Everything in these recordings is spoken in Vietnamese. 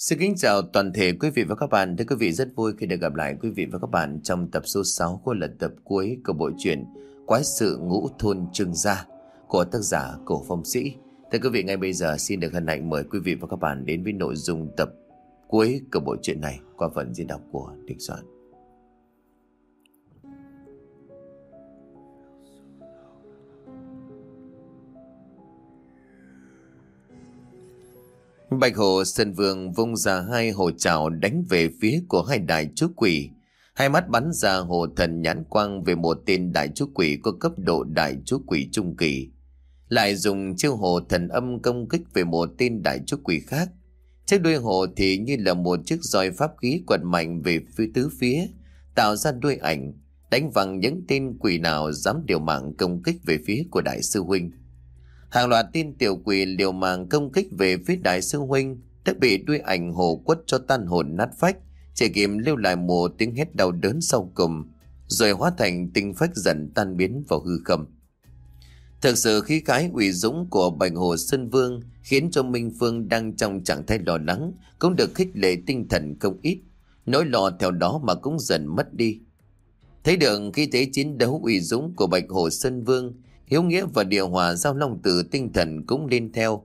Xin kính chào toàn thể quý vị và các bạn. Thưa quý vị, rất vui khi được gặp lại quý vị và các bạn trong tập số 6 của lần tập cuối của bộ truyện Quái sự ngũ thôn trường gia của tác giả Cổ Phong Sĩ. Thưa quý vị, ngay bây giờ xin được hân hạnh mời quý vị và các bạn đến với nội dung tập cuối của bộ truyện này qua phần diễn đọc của Đình Soạn. Bạch Hồ Sơn Vương vung ra hai hồ trào đánh về phía của hai đại chú quỷ. Hai mắt bắn ra hồ thần nhãn quang về một tên đại chú quỷ có cấp độ đại chú quỷ trung kỳ. Lại dùng chiêu hồ thần âm công kích về một tên đại chú quỷ khác. Chiếc đuôi hồ thì như là một chiếc roi pháp khí quật mạnh về phía tứ phía, tạo ra đuôi ảnh, đánh văng những tên quỷ nào dám điều mạng công kích về phía của đại sư huynh. Hàng loạt tin tiểu quỷ liều mạng công kích về phía đại sư huynh đã bị đuôi ảnh hồ quất cho tan hồn nát phách, chỉ kịp lưu lại một tiếng hét đau đớn sau cùng, rồi hóa thành tinh phách dần tan biến vào hư không. Thực sự khí cái ủy dũng của Bạch Hồ Sơn Vương khiến cho Minh Phương đang trong trạng thái lo lắng cũng được khích lệ tinh thần không ít, nỗi lo theo đó mà cũng dần mất đi. Thấy được khi thế chiến đấu ủy dũng của Bạch Hồ Sơn Vương, Hiếu Nghĩa và Địa Hòa giao long từ tinh thần cũng lên theo.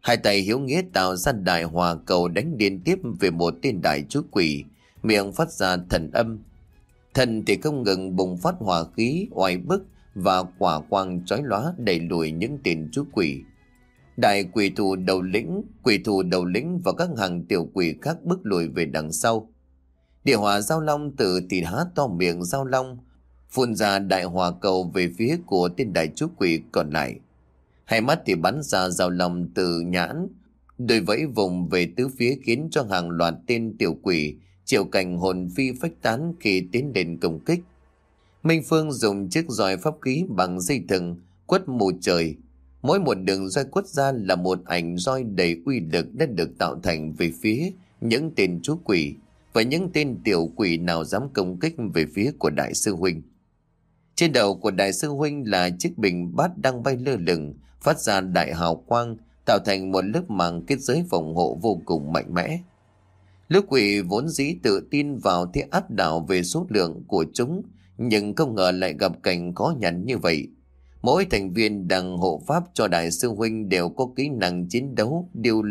Hai tay Hiếu Nghĩa tạo ra đại hòa cầu đánh liên tiếp về một tên đại chú quỷ, miệng phát ra thần âm. Thần thì không ngừng bùng phát hỏa khí, oai bức và quả quang chói lóa đẩy lùi những tên chú quỷ. Đại quỷ thủ đầu lĩnh, quỷ thủ đầu lĩnh và các hàng tiểu quỷ khác bước lùi về đằng sau. Địa hòa giao long Tử thì há to miệng giao long, phun ra đại hòa cầu về phía của tên đại chú quỷ còn lại. Hai mắt thì bắn ra rào lòng từ nhãn, đôi vẫy vùng về tứ phía khiến cho hàng loạt tên tiểu quỷ chịu cảnh hồn phi phách tán khi tiến đến công kích. Minh Phương dùng chiếc roi pháp khí bằng dây thừng quất mù trời. Mỗi một đường roi quất ra là một ảnh roi đầy uy lực đã được tạo thành về phía những tên chú quỷ và những tên tiểu quỷ nào dám công kích về phía của đại sư huynh. Trên đầu của đại sư huynh là chiếc bình bát đang bay lơ lửng, phát ra đại hào quang, tạo thành một lớp màng kết giới phòng hộ vô cùng mạnh mẽ. Lữ quỷ vốn dĩ tự tin vào thế áp đảo về số lượng của chúng, nhưng không ngờ lại gặp cảnh khó nhằn như vậy. Mỗi thành viên đằng hộ pháp cho đại sư huynh đều có kỹ năng chiến đấu điều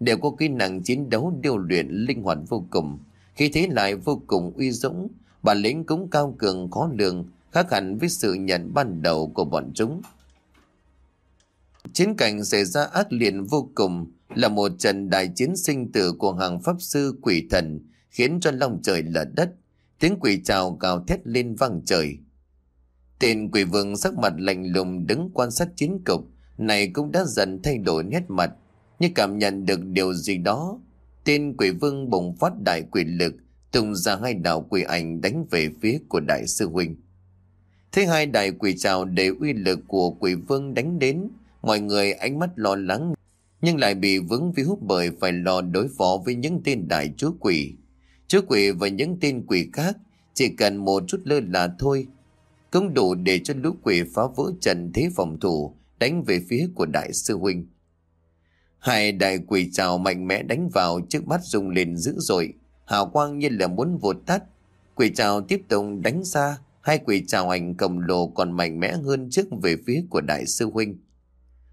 đều có kỹ năng chiến đấu điều luyện linh hoạt vô cùng. Khi thế lại vô cùng uy dũng, bản lĩnh cũng cao cường khó lường, khác hẳn với sự nhận ban đầu của bọn chúng. Chiến cảnh xảy ra ác liệt vô cùng là một trận đại chiến sinh tử của hàng pháp sư quỷ thần khiến cho lòng trời lở đất, tiếng quỷ trào gào thét lên vang trời. Tên quỷ vương sắc mặt lạnh lùng đứng quan sát chiến cục này cũng đã dần thay đổi nét mặt, như cảm nhận được điều gì đó. Tên quỷ vương bùng phát đại quỷ lực, tung ra hai đạo quỷ ảnh đánh về phía của đại sư huynh. Thế hai đại quỷ trào để uy lực của quỷ vương đánh đến, mọi người ánh mắt lo lắng, nhưng lại bị vướng víu bởi phải lo đối phó với những tên đại chúa quỷ. Chúa quỷ và những tên quỷ khác chỉ cần một chút lơ là thôi, cũng đủ để cho lũ quỷ phá vỡ trận thế phòng thủ đánh về phía của đại sư huynh. Hai đại quỷ trào mạnh mẽ đánh vào trước mắt rung lên dữ dội, hào quang như là muốn vụt tắt. Quỷ trào tiếp tục đánh ra, Hai quỷ trào ảnh cầm lồ còn mạnh mẽ hơn trước về phía của đại sư huynh.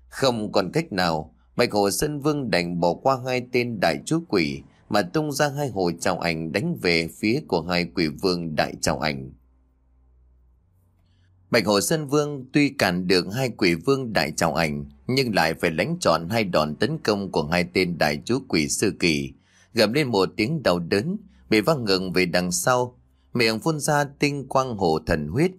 Không còn cách nào, Bạch Hồ Sơn Vương đành bỏ qua hai tên đại chú quỷ mà tung ra hai hồ trào ảnh đánh về phía của hai quỷ vương đại trào ảnh. Bạch Hồ Sơn Vương tuy cản được hai quỷ vương đại trào ảnh nhưng lại phải lãnh trọn hai đòn tấn công của hai tên đại chú quỷ sư kỳ, gầm lên một tiếng đau đớn, bị văng ngừng về đằng sau miệng phun ra tinh quang hồ thần huyết.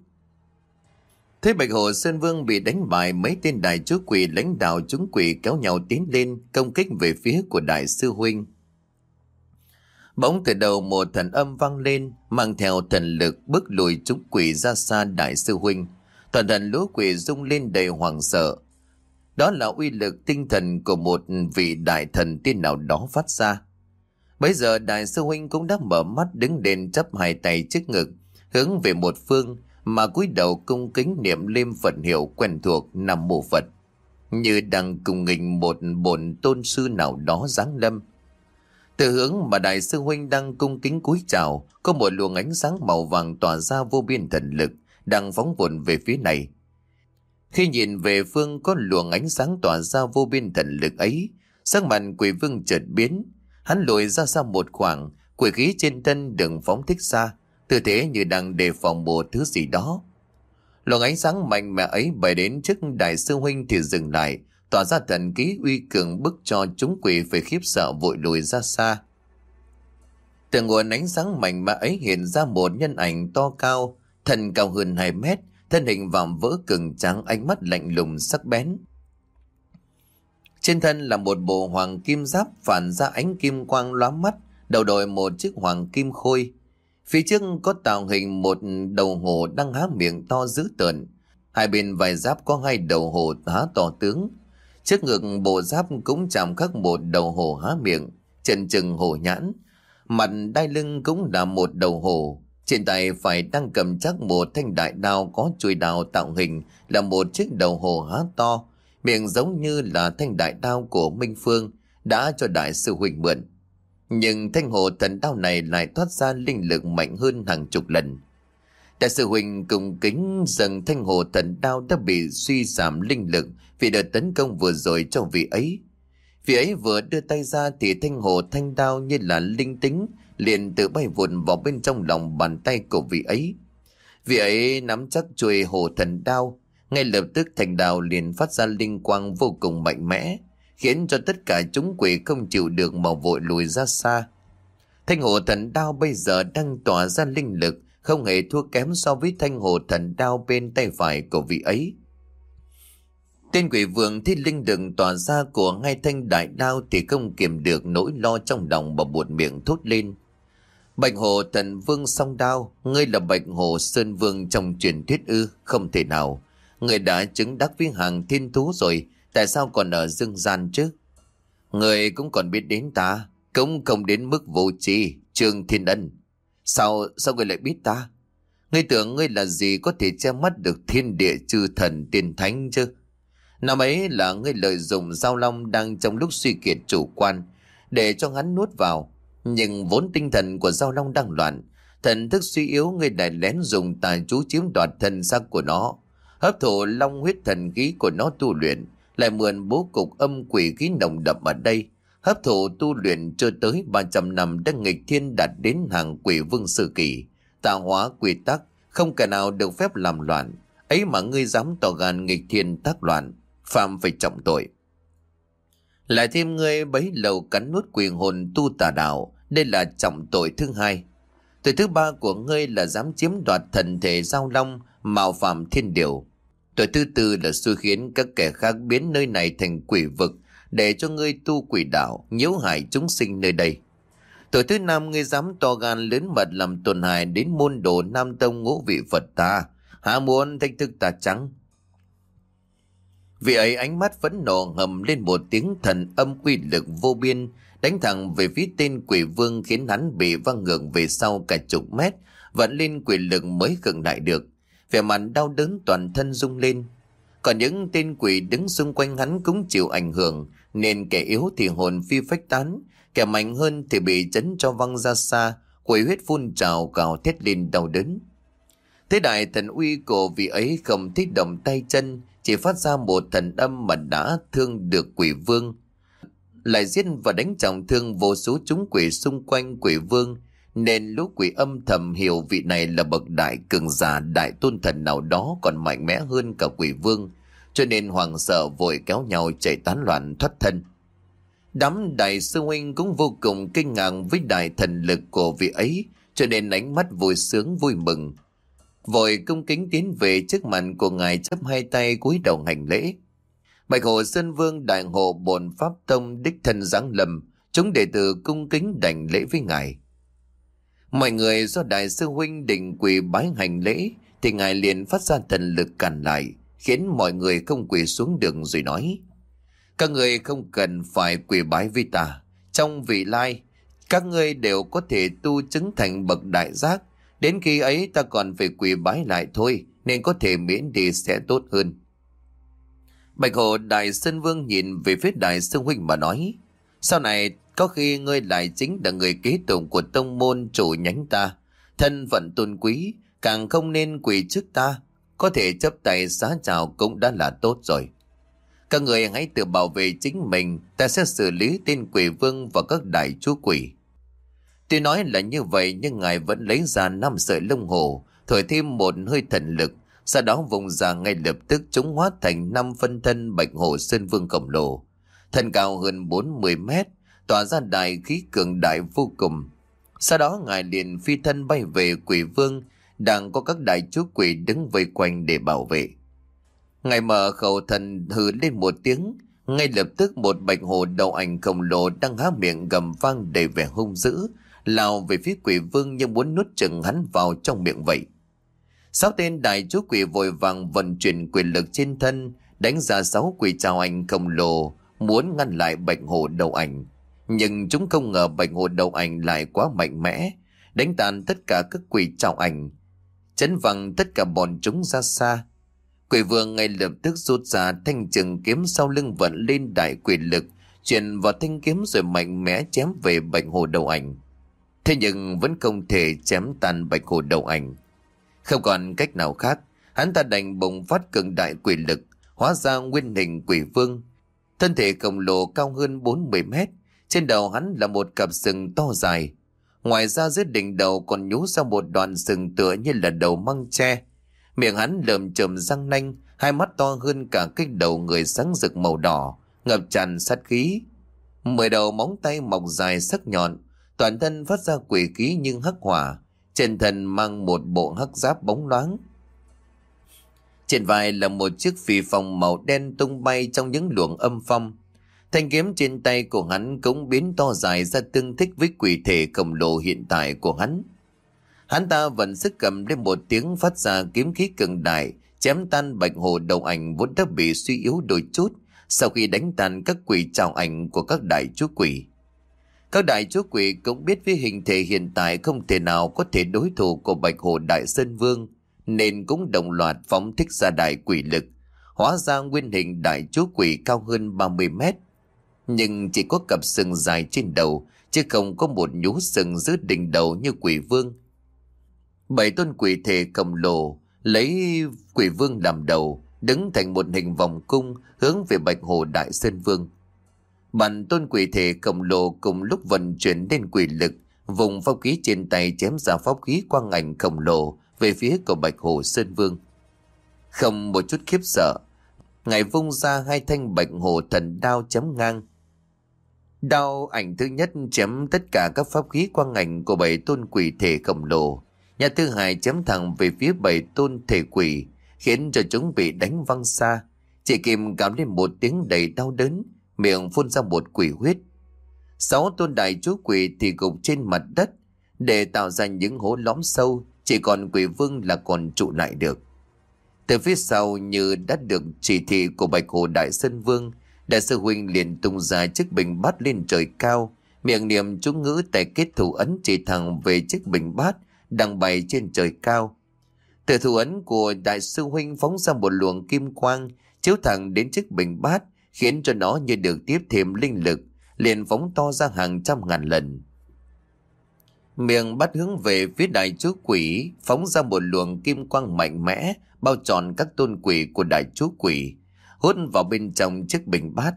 Thế Bạch Hồ Sơn Vương bị đánh bại, mấy tên đại chúa quỷ lãnh đạo chúng quỷ kéo nhau tiến lên, công kích về phía của đại sư huynh. Bỗng từ đầu một thần âm vang lên, mang theo thần lực bước lùi chúng quỷ ra xa đại sư huynh. Toàn thần lũ quỷ rung lên đầy hoàng sợ. Đó là uy lực tinh thần của một vị đại thần tiên nào đó phát ra. Bây giờ đại sư huynh cũng đã mở mắt đứng đền chấp hai tay trước ngực, hướng về một phương mà cúi đầu cung kính niệm liêm Phật hiệu quen thuộc nằm mộ Phật. Như đang cùng nghình một bổn tôn sư nào đó giáng lâm. Từ hướng mà đại sư huynh đang cung kính cúi chào, có một luồng ánh sáng màu vàng tỏa ra vô biên thần lực, đang phóng vụn về phía này. Khi nhìn về phương có luồng ánh sáng tỏa ra vô biên thần lực ấy, sắc mặt quỷ vương chợt biến, hắn lùi ra xa một khoảng, quỷ khí trên thân đừng phóng thích xa, tư thế như đang đề phòng một thứ gì đó. Luồng ánh sáng mạnh mẽ ấy bay đến trước đại sư huynh thì dừng lại, tỏa ra thần ký uy cường bức cho chúng quỷ phải khiếp sợ vội lùi ra xa. Từ nguồn ánh sáng mạnh mẽ ấy hiện ra một nhân ảnh to cao, thân cao hơn 2 mét, thân hình vạm vỡ cường trắng ánh mắt lạnh lùng sắc bén. Trên thân là một bộ hoàng kim giáp phản ra ánh kim quang lóa mắt, đầu đội một chiếc hoàng kim khôi. Phía trước có tạo hình một đầu hổ đang há miệng to dữ tợn. Hai bên vài giáp có hai đầu hổ há to tướng. Trước ngực bộ giáp cũng chạm khắc một đầu hổ há miệng, chân chừng hổ nhãn. Mặt đai lưng cũng là một đầu hổ. Trên tay phải đang cầm chắc một thanh đại đao có chuôi đào tạo hình là một chiếc đầu hổ há to, miệng giống như là thanh đại đao của Minh Phương đã cho đại sư huynh mượn. Nhưng thanh hồ thần đao này lại thoát ra linh lực mạnh hơn hàng chục lần. Đại sư huynh cùng kính rằng thanh hồ thần đao đã bị suy giảm linh lực vì đợt tấn công vừa rồi cho vị ấy. Vị ấy vừa đưa tay ra thì thanh hồ thanh đao như là linh tính liền tự bay vụn vào bên trong lòng bàn tay của vị ấy. Vị ấy nắm chắc chuôi hồ thần đao, ngay lập tức thành đào liền phát ra linh quang vô cùng mạnh mẽ, khiến cho tất cả chúng quỷ không chịu được mà vội lùi ra xa. Thanh hồ thần đao bây giờ đang tỏa ra linh lực, không hề thua kém so với thanh hồ thần đao bên tay phải của vị ấy. Tên quỷ vương thi linh đừng tỏa ra của ngay thanh đại đao thì không kiềm được nỗi lo trong lòng và buột miệng thốt lên. Bạch hồ thần vương song đao, ngươi là bạch hồ sơn vương trong truyền thuyết ư, không thể nào người đã chứng đắc với hàng thiên thú rồi, tại sao còn ở dương gian chứ? người cũng còn biết đến ta, cũng không đến mức vô tri trương thiên ân. Sao, sao người lại biết ta? Ngươi tưởng ngươi là gì có thể che mắt được thiên địa chư thần tiên thánh chứ? Năm ấy là ngươi lợi dụng giao long đang trong lúc suy kiệt chủ quan, để cho hắn nuốt vào. Nhưng vốn tinh thần của giao long đang loạn, thần thức suy yếu ngươi lại lén dùng tài chú chiếm đoạt thân xác của nó, hấp thụ long huyết thần khí của nó tu luyện, lại mượn bố cục âm quỷ khí nồng đậm ở đây, hấp thụ tu luyện cho tới 300 năm đã nghịch thiên đạt đến hàng quỷ vương sư kỳ, tạo hóa quy tắc, không kẻ nào được phép làm loạn, ấy mà ngươi dám tỏ gan nghịch thiên tác loạn, phạm phải trọng tội. Lại thêm ngươi bấy lâu cắn nuốt quyền hồn tu tà đạo, đây là trọng tội thứ hai. Tội thứ ba của ngươi là dám chiếm đoạt thần thể giao long, mạo phạm thiên điều. Tội thứ tư là xui khiến các kẻ khác biến nơi này thành quỷ vực, để cho ngươi tu quỷ đạo, nhiễu hại chúng sinh nơi đây. Tội thứ năm ngươi dám to gan lớn mật làm tổn hại đến môn đồ Nam Tông ngũ vị Phật ta, hạ muốn thách thức ta trắng. Vì ấy ánh mắt phẫn nộ ngầm lên một tiếng thần âm quy lực vô biên, đánh thẳng về phía tên quỷ vương khiến hắn bị văng ngược về sau cả chục mét, vẫn lên quỷ lực mới gần lại được. Vẻ mặt đau đớn toàn thân rung lên. Còn những tên quỷ đứng xung quanh hắn cũng chịu ảnh hưởng, nên kẻ yếu thì hồn phi phách tán, kẻ mạnh hơn thì bị chấn cho văng ra xa, quỷ huyết phun trào cào thét lên đau đớn. Thế đại thần uy của vị ấy không thích động tay chân, chỉ phát ra một thần âm mà đã thương được quỷ vương. Lại giết và đánh trọng thương vô số chúng quỷ xung quanh quỷ vương, nên lũ quỷ âm thầm hiểu vị này là bậc đại cường giả đại tôn thần nào đó còn mạnh mẽ hơn cả quỷ vương, cho nên hoàng sợ vội kéo nhau chạy tán loạn thoát thân. Đám đại sư huynh cũng vô cùng kinh ngạc với đại thần lực của vị ấy, cho nên ánh mắt vui sướng vui mừng, vội cung kính tiến về trước mặt của ngài chấp hai tay cúi đầu hành lễ. Bạch Hồ Sơn Vương đại hộ bồn Pháp Tông đích thân giáng lầm, chúng đệ tử cung kính đảnh lễ với ngài. Mọi người do đại sư huynh định quỳ bái hành lễ, thì ngài liền phát ra thần lực cản lại, khiến mọi người không quỳ xuống đường rồi nói. Các người không cần phải quỳ bái với ta. Trong vị lai, các ngươi đều có thể tu chứng thành bậc đại giác, Đến khi ấy ta còn phải quỳ bái lại thôi, nên có thể miễn đi sẽ tốt hơn. Bạch Hồ Đại Sơn Vương nhìn về phía Đại Sơn Huynh mà nói, sau này có khi ngươi lại chính là người kế tục của tông môn chủ nhánh ta. Thân phận tôn quý, càng không nên quỳ trước ta. Có thể chấp tay xá chào cũng đã là tốt rồi. Các người hãy tự bảo vệ chính mình, ta sẽ xử lý tên quỷ vương và các đại chúa quỷ. Tuy nói là như vậy nhưng ngài vẫn lấy ra năm sợi lông hồ, thổi thêm một hơi thần lực, sau đó vùng ra ngay lập tức chúng hóa thành năm phân thân bạch hồ sơn vương khổng lồ. Thân cao hơn 40 mét, tỏa ra đại khí cường đại vô cùng. Sau đó ngài liền phi thân bay về quỷ vương, đang có các đại chúa quỷ đứng vây quanh để bảo vệ. Ngài mở khẩu thần hừ lên một tiếng, ngay lập tức một bạch hồ đầu ảnh khổng lồ đang há miệng gầm vang đầy vẻ hung dữ, lao về phía quỷ vương như muốn nuốt chừng hắn vào trong miệng vậy. Sáu tên đại chúa quỷ vội vàng vận chuyển quyền lực trên thân, đánh ra sáu quỷ chào ảnh khổng lồ, muốn ngăn lại bạch hồ đầu ảnh. Nhưng chúng không ngờ bạch hồn đầu ảnh lại quá mạnh mẽ, đánh tàn tất cả các quỷ chào ảnh, chấn văng tất cả bọn chúng ra xa. Quỷ vương ngay lập tức rút ra thanh trường kiếm sau lưng vận lên đại quỷ lực, chuyển vào thanh kiếm rồi mạnh mẽ chém về bạch hồ đầu ảnh. Thế nhưng vẫn không thể chém tan bạch hồ đầu ảnh. Không còn cách nào khác, hắn ta đành bùng phát cường đại quỷ lực, hóa ra nguyên hình quỷ vương. Thân thể khổng lồ cao hơn 40 mét, trên đầu hắn là một cặp sừng to dài. Ngoài ra dưới đỉnh đầu còn nhú ra một đoàn sừng tựa như là đầu măng tre. Miệng hắn lợm chầm răng nanh, hai mắt to hơn cả cái đầu người sáng rực màu đỏ, ngập tràn sát khí. Mười đầu móng tay mọc dài sắc nhọn, toàn thân phát ra quỷ khí nhưng hắc hỏa, trên thân mang một bộ hắc giáp bóng loáng. Trên vai là một chiếc phi phòng màu đen tung bay trong những luồng âm phong. Thanh kiếm trên tay của hắn cũng biến to dài ra tương thích với quỷ thể khổng lồ hiện tại của hắn. Hắn ta vẫn sức cầm lên một tiếng phát ra kiếm khí cường đại, chém tan bạch hồ đầu ảnh vốn đã bị suy yếu đôi chút sau khi đánh tan các quỷ trào ảnh của các đại chúa quỷ. Các đại chúa quỷ cũng biết với hình thể hiện tại không thể nào có thể đối thủ của Bạch Hồ Đại Sơn Vương, nên cũng đồng loạt phóng thích ra đại quỷ lực, hóa ra nguyên hình đại chúa quỷ cao hơn 30 mét. Nhưng chỉ có cặp sừng dài trên đầu, chứ không có một nhú sừng dưới đỉnh đầu như quỷ vương. Bảy tôn quỷ thể cầm lồ, lấy quỷ vương làm đầu, đứng thành một hình vòng cung hướng về Bạch Hồ Đại Sơn Vương. Bản tôn quỷ thể cầm lồ cùng lúc vận chuyển lên quỷ lực, vùng pháp khí trên tay chém ra pháp khí quang ảnh khổng lồ về phía của Bạch Hồ Sơn Vương. Không một chút khiếp sợ, ngài vung ra hai thanh Bạch Hồ thần đao chấm ngang. Đao ảnh thứ nhất chém tất cả các pháp khí quang ảnh của bảy tôn quỷ thể khổng lồ. Nhà thứ hai chém thẳng về phía bảy tôn thể quỷ, khiến cho chúng bị đánh văng xa. Chị Kim cảm lên một tiếng đầy đau đớn, miệng phun ra một quỷ huyết. Sáu tôn đại chú quỷ thì gục trên mặt đất để tạo ra những hố lõm sâu, chỉ còn quỷ vương là còn trụ lại được. Từ phía sau như đã được chỉ thị của Bạch Hồ Đại Sơn Vương, Đại sư Huynh liền tung ra chiếc bình bát lên trời cao, miệng niệm chú ngữ tại kết thủ ấn chỉ thẳng về chiếc bình bát đang bày trên trời cao. Từ thủ ấn của Đại sư Huynh phóng ra một luồng kim quang chiếu thẳng đến chiếc bình bát, khiến cho nó như được tiếp thêm linh lực, liền phóng to ra hàng trăm ngàn lần. Miệng bắt hướng về phía đại chúa quỷ, phóng ra một luồng kim quang mạnh mẽ, bao tròn các tôn quỷ của đại chúa quỷ, hút vào bên trong chiếc bình bát.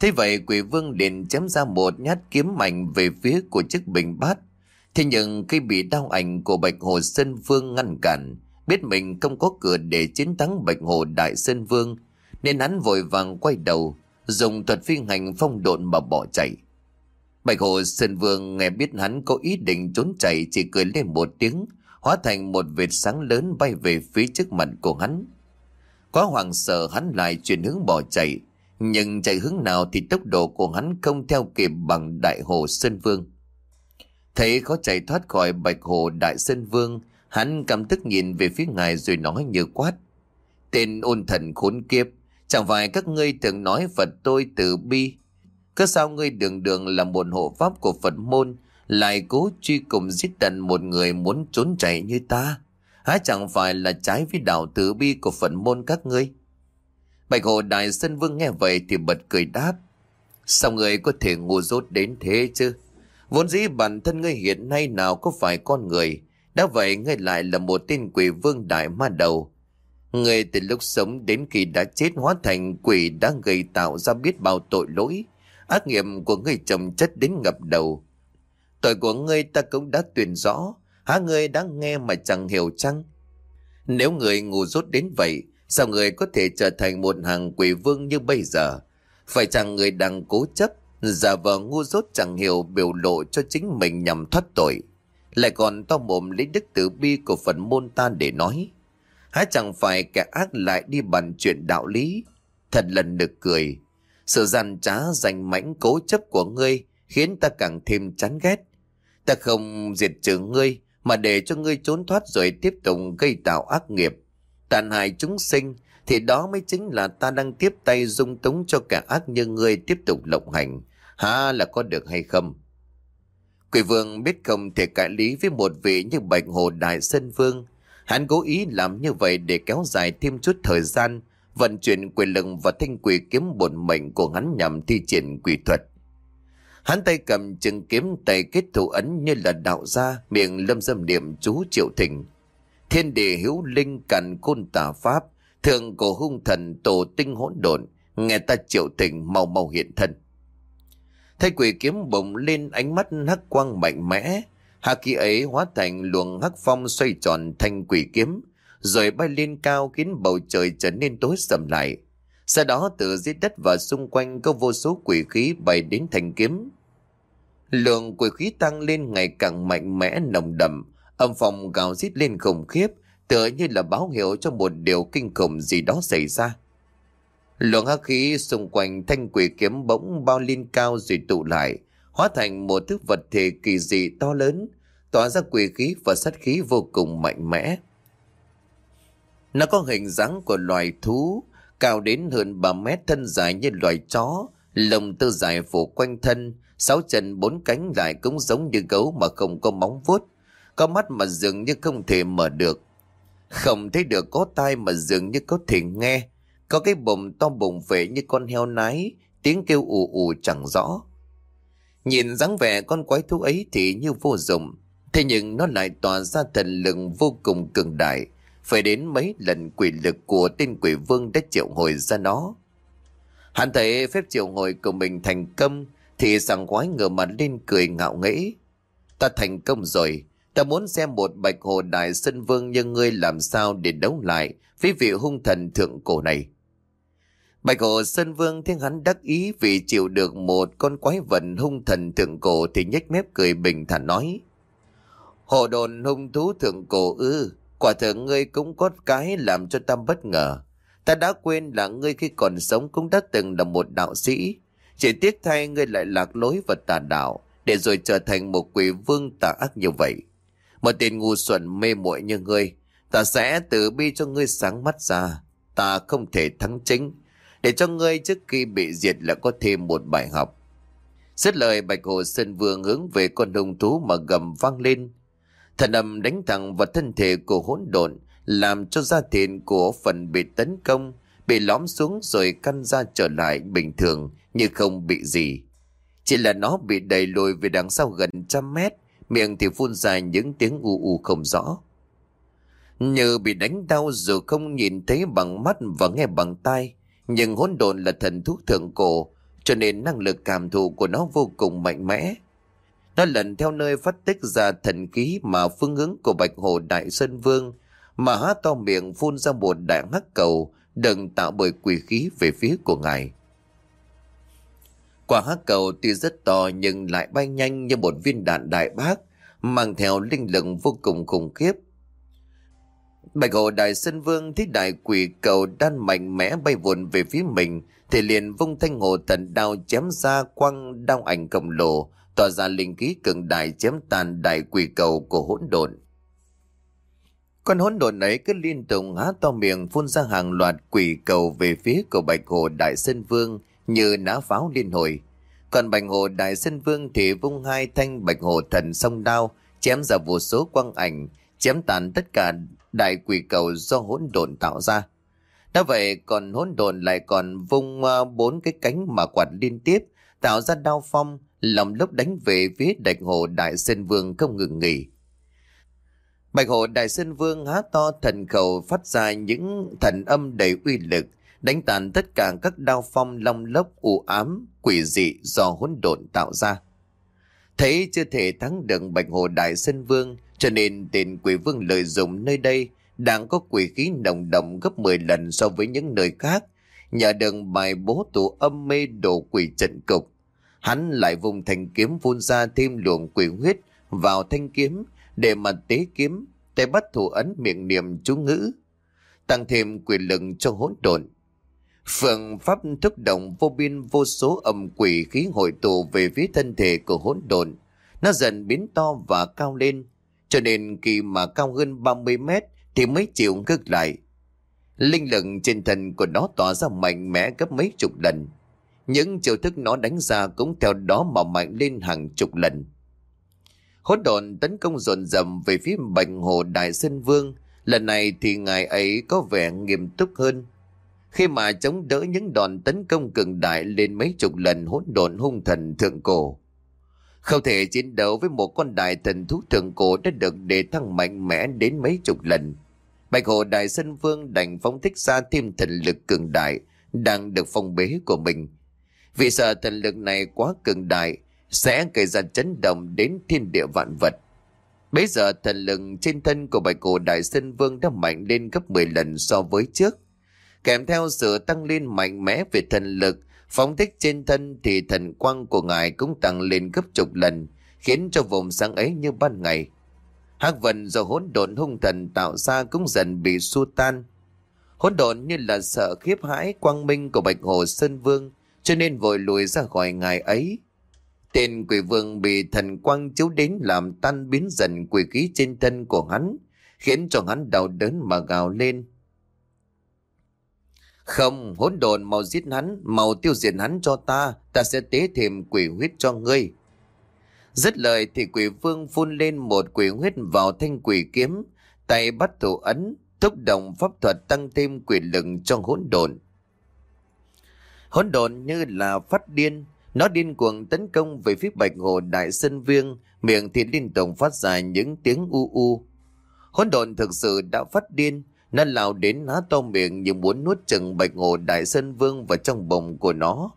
Thế vậy quỷ vương liền chém ra một nhát kiếm mạnh về phía của chiếc bình bát. Thế nhưng khi bị đau ảnh của Bạch Hồ Sơn Vương ngăn cản, biết mình không có cửa để chiến thắng Bạch Hồ Đại Sơn Vương, nên hắn vội vàng quay đầu, dùng thuật phi hành phong độn mà bỏ chạy. Bạch Hồ Sơn Vương nghe biết hắn có ý định trốn chạy chỉ cười lên một tiếng, hóa thành một vệt sáng lớn bay về phía trước mặt của hắn. Quá hoàng sợ hắn lại chuyển hướng bỏ chạy, nhưng chạy hướng nào thì tốc độ của hắn không theo kịp bằng Đại Hồ Sơn Vương. Thấy khó chạy thoát khỏi Bạch Hồ Đại Sơn Vương, hắn cầm tức nhìn về phía ngài rồi nói như quát. Tên ôn thần khốn kiếp, Chẳng phải các ngươi thường nói Phật tôi từ bi. Cứ sao ngươi đường đường là một hộ pháp của Phật môn, lại cố truy cùng giết tận một người muốn trốn chạy như ta? Há chẳng phải là trái với đạo tử bi của Phật môn các ngươi? Bạch Hồ Đại Sơn Vương nghe vậy thì bật cười đáp. Sao người có thể ngu dốt đến thế chứ? Vốn dĩ bản thân ngươi hiện nay nào có phải con người. Đã vậy ngươi lại là một tên quỷ vương đại ma đầu. Ngươi từ lúc sống đến khi đã chết hóa thành quỷ đã gây tạo ra biết bao tội lỗi. Ác nghiệm của ngươi chồng chất đến ngập đầu. Tội của ngươi ta cũng đã tuyển rõ. Há ngươi đã nghe mà chẳng hiểu chăng? Nếu người ngu dốt đến vậy, sao người có thể trở thành một hàng quỷ vương như bây giờ? Phải chăng người đang cố chấp, giả vờ ngu dốt chẳng hiểu biểu lộ cho chính mình nhằm thoát tội? Lại còn to mồm lấy đức tử bi của phần môn ta để nói. Há chẳng phải kẻ ác lại đi bàn chuyện đạo lý? Thật lần được cười. Sự gian trá giành mãnh cố chấp của ngươi khiến ta càng thêm chán ghét. Ta không diệt trừ ngươi, mà để cho ngươi trốn thoát rồi tiếp tục gây tạo ác nghiệp. Tàn hại chúng sinh thì đó mới chính là ta đang tiếp tay dung túng cho cả ác như ngươi tiếp tục lộng hành. ha là có được hay không? Quỷ vương biết không thể cãi lý với một vị như Bạch Hồ Đại sân Vương. Hắn cố ý làm như vậy để kéo dài thêm chút thời gian, vận chuyển quyền lực và thanh quỷ kiếm bổn mệnh của hắn nhằm thi triển quỷ thuật. Hắn tay cầm chừng kiếm tay kết thủ ấn như là đạo gia, miệng lâm dâm niệm chú triệu thỉnh. Thiên địa hữu linh cằn côn tà pháp, thượng cổ hung thần tổ tinh hỗn độn, nghe ta triệu thỉnh mau mau hiện thân. Thay quỷ kiếm bỗng lên ánh mắt hắc quang mạnh mẽ, hạ kỳ ấy hóa thành luồng hắc phong xoay tròn thanh quỷ kiếm, rồi bay lên cao khiến bầu trời trở nên tối sầm lại. Sau đó từ dưới đất và xung quanh có vô số quỷ khí bay đến thành kiếm. Lượng quỷ khí tăng lên ngày càng mạnh mẽ nồng đậm, âm phòng gào rít lên khủng khiếp, tựa như là báo hiệu cho một điều kinh khủng gì đó xảy ra. Lượng hắc khí xung quanh thanh quỷ kiếm bỗng bao lên cao rồi tụ lại, hóa thành một thứ vật thể kỳ dị to lớn, tỏa ra quỷ khí và sát khí vô cùng mạnh mẽ. Nó có hình dáng của loài thú, cao đến hơn 3 mét thân dài như loài chó, lồng tư dài phủ quanh thân, sáu chân bốn cánh lại cũng giống như gấu mà không có móng vuốt, có mắt mà dường như không thể mở được. Không thấy được có tai mà dường như có thể nghe, có cái bụng to bụng vệ như con heo nái, tiếng kêu ù ù chẳng rõ. Nhìn dáng vẻ con quái thú ấy thì như vô dụng, thế nhưng nó lại tỏa ra thần lực vô cùng cường đại, phải đến mấy lần quỷ lực của tên quỷ vương đã triệu hồi ra nó. Hắn thấy phép triệu hồi của mình thành công thì sàng quái ngửa mặt lên cười ngạo nghễ. Ta thành công rồi, ta muốn xem một bạch hồ đại sân vương như ngươi làm sao để đấu lại với vị hung thần thượng cổ này. Bạch hồ sân vương thiên hắn đắc ý vì chịu được một con quái vật hung thần thượng cổ thì nhếch mép cười bình thản nói. Hồ đồn hung thú thượng cổ ư, quả thực ngươi cũng có cái làm cho ta bất ngờ. Ta đã quên là ngươi khi còn sống cũng đã từng là một đạo sĩ. Chỉ tiếc thay ngươi lại lạc lối và tà đạo, để rồi trở thành một quỷ vương tà ác như vậy. Một tên ngu xuẩn mê muội như ngươi, ta sẽ tử bi cho ngươi sáng mắt ra. Ta không thể thắng chính, để cho ngươi trước khi bị diệt là có thêm một bài học. Xét lời Bạch Hồ Sơn Vương hướng về con hung thú mà gầm vang lên. Thần âm đánh thẳng vào thân thể của hỗn độn, làm cho gia thịt của phần bị tấn công, bị lõm xuống rồi căn ra trở lại bình thường như không bị gì. Chỉ là nó bị đẩy lùi về đằng sau gần trăm mét, miệng thì phun ra những tiếng u u không rõ. Như bị đánh đau dù không nhìn thấy bằng mắt và nghe bằng tai, nhưng hỗn độn là thần thuốc thượng cổ, cho nên năng lực cảm thụ của nó vô cùng mạnh mẽ. Nó lần theo nơi phát tích ra thần khí mà phương hướng của Bạch Hồ Đại Sơn Vương, mà há to miệng phun ra một đại hắc cầu đừng tạo bởi quỷ khí về phía của ngài. Quả hắc cầu tuy rất to nhưng lại bay nhanh như một viên đạn đại bác, mang theo linh lực vô cùng khủng khiếp. Bạch hồ đại sân vương thấy đại quỷ cầu đan mạnh mẽ bay vụn về phía mình, thì liền vung thanh hồ thần đao chém ra quăng đao ảnh cầm lồ, tỏ ra linh khí cường đại chém tàn đại quỷ cầu của hỗn độn. Con hỗn độn ấy cứ liên tục há to miệng phun ra hàng loạt quỷ cầu về phía của Bạch Hồ Đại Sơn Vương như ná pháo liên hồi. Còn Bạch Hồ Đại Sơn Vương thì vung hai thanh Bạch Hồ Thần song đao chém ra vô số quang ảnh, chém tàn tất cả đại quỷ cầu do hỗn độn tạo ra. Đã vậy còn hỗn độn lại còn vung à, bốn cái cánh mà quạt liên tiếp tạo ra đao phong, lòng lốc đánh về phía Bạch hồ Đại Sơn Vương không ngừng nghỉ. Bạch hồ Đại Sơn Vương há to thần khẩu phát ra những thần âm đầy uy lực, đánh tàn tất cả các đao phong long lốc u ám, quỷ dị do hỗn độn tạo ra. Thấy chưa thể thắng được Bạch Hồ Đại Sơn Vương, cho nên tên quỷ vương lợi dụng nơi đây đang có quỷ khí nồng đậm gấp 10 lần so với những nơi khác. Nhờ đường bài bố tụ âm mê đồ quỷ trận cục, hắn lại vùng thành kiếm phun ra thêm luồng quỷ huyết vào thanh kiếm để mà tế kiếm, tay bắt thủ ấn miệng niệm chú ngữ, tăng thêm quyền lực cho hỗn độn. Phượng pháp thúc động vô biên vô số âm quỷ khí hội tụ về phía thân thể của hỗn độn. Nó dần biến to và cao lên, cho nên khi mà cao hơn 30 mét thì mới chịu ngước lại. Linh lực trên thân của nó tỏa ra mạnh mẽ gấp mấy chục lần. Những chiêu thức nó đánh ra cũng theo đó mà mạnh lên hàng chục lần. Hỗn độn tấn công dồn dập về phía Bạch Hồ Đại Sơn Vương. Lần này thì ngài ấy có vẻ nghiêm túc hơn. Khi mà chống đỡ những đòn tấn công cường đại lên mấy chục lần hỗn độn hung thần thượng cổ. Không thể chiến đấu với một con đại thần thú thượng cổ đã được đề thăng mạnh mẽ đến mấy chục lần. Bạch Hồ Đại Sơn Vương đành phóng thích ra thêm thần lực cường đại đang được phong bế của mình. Vì sợ thần lực này quá cường đại sẽ gây ra chấn động đến thiên địa vạn vật. Bây giờ thần lực trên thân của Bạch cổ Đại Sơn Vương đã mạnh lên gấp 10 lần so với trước. Kèm theo sự tăng lên mạnh mẽ về thần lực, phóng thích trên thân thì thần quang của ngài cũng tăng lên gấp chục lần, khiến cho vùng sáng ấy như ban ngày. hắc vận do hỗn độn hung thần tạo ra cũng dần bị xua tan. Hỗn độn như là sợ khiếp hãi quang minh của Bạch Hồ Sơn Vương, cho nên vội lùi ra khỏi ngài ấy. Tên quỷ vương bị thần quang chiếu đến làm tan biến dần quỷ khí trên thân của hắn, khiến cho hắn đau đớn mà gào lên. Không, hỗn đồn mau giết hắn, mau tiêu diệt hắn cho ta, ta sẽ tế thêm quỷ huyết cho ngươi. Dứt lời thì quỷ vương phun lên một quỷ huyết vào thanh quỷ kiếm, tay bắt thủ ấn, thúc động pháp thuật tăng thêm quỷ lực cho hỗn độn. Hỗn độn như là phát điên, nó điên cuồng tấn công về phía bạch hồ đại sân viên, miệng thì liên tục phát ra những tiếng u u. Hỗn độn thực sự đã phát điên, nó lao đến há to miệng như muốn nuốt chừng bạch hồ đại sơn vương vào trong bụng của nó.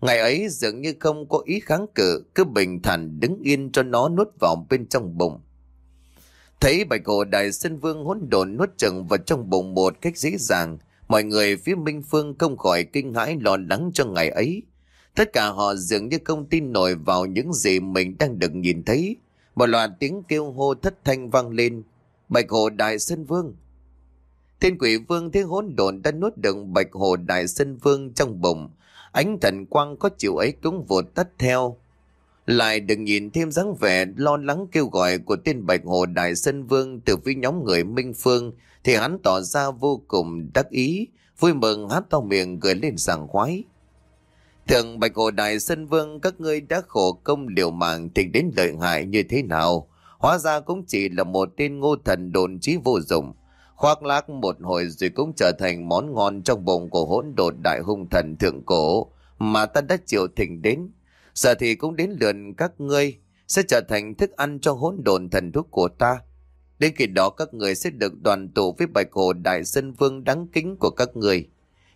Ngày ấy dường như không có ý kháng cự, cứ bình thản đứng yên cho nó nuốt vào bên trong bụng. Thấy bạch hồ đại sơn vương hỗn độn nuốt chừng vào trong bụng một cách dễ dàng, mọi người phía Minh Phương không khỏi kinh hãi lo lắng cho ngày ấy. Tất cả họ dường như không tin nổi vào những gì mình đang được nhìn thấy. Một loạt tiếng kêu hô thất thanh vang lên. Bạch hồ đại sân vương, Thiên quỷ vương thế hỗn độn đã nuốt đựng bạch hồ đại sân vương trong bụng. Ánh thần quang có chịu ấy cũng vụt tắt theo. Lại đừng nhìn thêm dáng vẻ lo lắng kêu gọi của tên bạch hồ đại sân vương từ phía nhóm người Minh Phương thì hắn tỏ ra vô cùng đắc ý, vui mừng hát to miệng gửi lên sảng khoái. Thượng Bạch Hồ Đại Sơn Vương, các ngươi đã khổ công liều mạng tình đến lợi hại như thế nào? Hóa ra cũng chỉ là một tên ngô thần đồn trí vô dụng. Khoác lác một hồi rồi cũng trở thành món ngon trong bụng của hỗn độn đại hung thần thượng cổ, mà ta đã chịu thỉnh đến. Giờ thì cũng đến lượt các ngươi, sẽ trở thành thức ăn cho hỗn độn thần thuốc của ta. Đến khi đó các người sẽ được đoàn tụ với bạch hồ đại dân vương đáng kính của các người.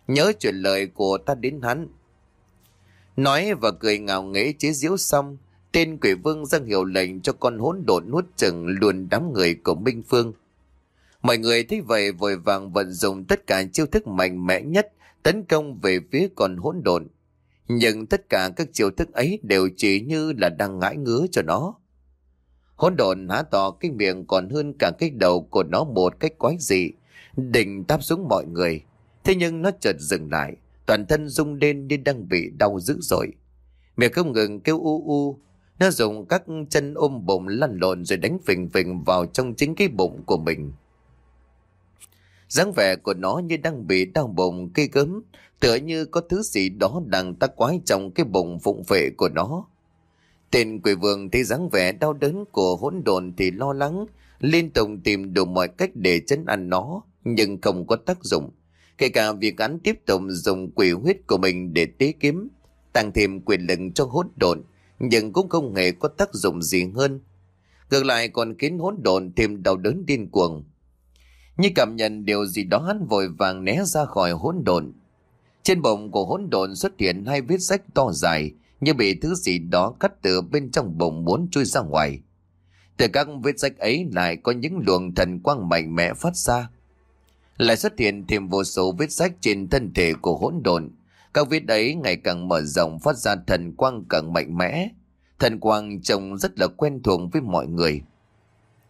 Nhớ chuyện lời của ta đến hắn. Nói và cười ngào nghễ chế diễu xong, tên quỷ vương dâng hiệu lệnh cho con hỗn độn nuốt chừng luôn đám người của Minh Phương. Mọi người thấy vậy vội vàng vận dụng tất cả chiêu thức mạnh mẽ nhất tấn công về phía con hỗn độn. Nhưng tất cả các chiêu thức ấy đều chỉ như là đang ngãi ngứa cho nó. Hỗn độn há to cái miệng còn hơn cả cái đầu của nó một cách quái dị, định táp xuống mọi người. Thế nhưng nó chợt dừng lại, toàn thân rung lên nên đang bị đau dữ dội. mẹ không ngừng kêu u u, nó dùng các chân ôm bụng lăn lộn rồi đánh phình phình vào trong chính cái bụng của mình dáng vẻ của nó như đang bị đau bụng cây gớm, tựa như có thứ gì đó đang tắc quái trong cái bụng phụng phệ của nó. Tên quỷ vương thấy dáng vẻ đau đớn của hỗn độn thì lo lắng, liên tục tìm đủ mọi cách để chấn ăn nó, nhưng không có tác dụng. Kể cả việc hắn tiếp tục dùng quỷ huyết của mình để tế kiếm, tăng thêm quyền lực cho hỗn độn, nhưng cũng không hề có tác dụng gì hơn. Ngược lại còn khiến hỗn độn thêm đau đớn điên cuồng. Như cảm nhận điều gì đó hắn vội vàng né ra khỏi hỗn độn. Trên bụng của hỗn độn xuất hiện hai vết rách to dài, như bị thứ gì đó cắt từ bên trong bụng muốn chui ra ngoài. Từ các vết rách ấy lại có những luồng thần quang mạnh mẽ phát ra. Lại xuất hiện thêm vô số vết rách trên thân thể của hỗn độn. Các vết ấy ngày càng mở rộng phát ra thần quang càng mạnh mẽ. Thần quang trông rất là quen thuộc với mọi người.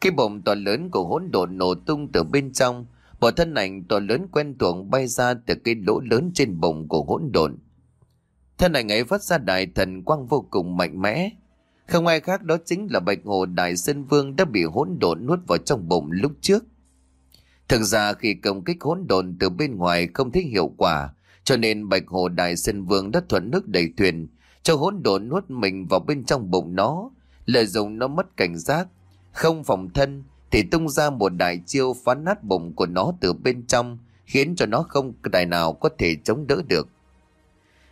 Cái bụng to lớn của hỗn độn nổ tung từ bên trong, một thân ảnh to lớn quen thuộc bay ra từ cái lỗ lớn trên bụng của hỗn độn. Thân ảnh ấy phát ra đại thần quang vô cùng mạnh mẽ. Không ai khác đó chính là Bạch Hồ Đại Sơn Vương đã bị hỗn độn nuốt vào trong bụng lúc trước. Thực ra khi công kích hỗn độn từ bên ngoài không thấy hiệu quả, cho nên Bạch Hồ Đại Sơn Vương đã thuận nước đẩy thuyền, cho hỗn độn nuốt mình vào bên trong bụng nó, lợi dụng nó mất cảnh giác, không phòng thân thì tung ra một đại chiêu phá nát bụng của nó từ bên trong, khiến cho nó không tài nào có thể chống đỡ được.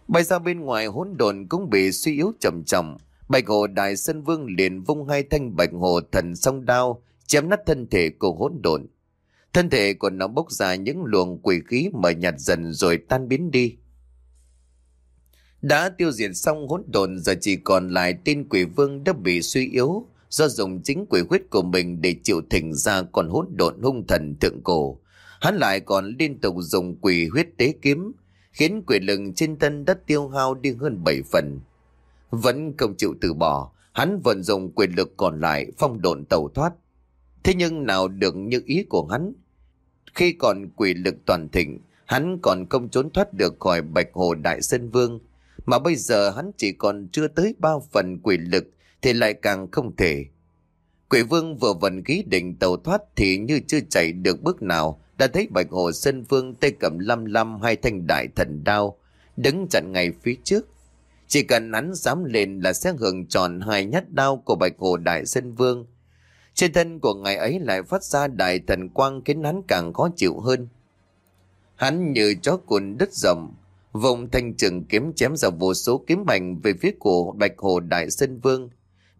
Bay ra bên ngoài hỗn độn cũng bị suy yếu trầm trọng. Bạch hồ đại sơn vương liền vung hai thanh bạch hồ thần song đao chém nát thân thể của hỗn độn. Thân thể của nó bốc ra những luồng quỷ khí mờ nhạt dần rồi tan biến đi. Đã tiêu diệt xong hỗn độn giờ chỉ còn lại tên quỷ vương đã bị suy yếu do dùng chính quỷ huyết của mình để chịu thỉnh ra còn hỗn độn hung thần thượng cổ. Hắn lại còn liên tục dùng quỷ huyết tế kiếm khiến quyền lực trên thân đất tiêu hao đi hơn 7 phần. Vẫn không chịu từ bỏ, hắn vẫn dùng quyền lực còn lại phong độn tàu thoát. Thế nhưng nào được như ý của hắn? Khi còn quỷ lực toàn thịnh, hắn còn không trốn thoát được khỏi Bạch Hồ Đại Sơn Vương, mà bây giờ hắn chỉ còn chưa tới bao phần quỷ lực thì lại càng không thể. Quỷ vương vừa vận khí định tàu thoát thì như chưa chạy được bước nào đã thấy Bạch Hồ Sơn Vương tay cầm lăm lăm hai thanh đại thần đao, đứng chặn ngay phía trước. Chỉ cần hắn dám lên là sẽ hưởng tròn hai nhát đao của Bạch Hồ Đại Sơn Vương. Trên thân của ngài ấy lại phát ra đại thần quang khiến hắn càng khó chịu hơn. Hắn như chó cuốn đứt rộng, vùng thanh trường kiếm chém ra vô số kiếm mạnh về phía của Bạch Hồ Đại Sơn Vương.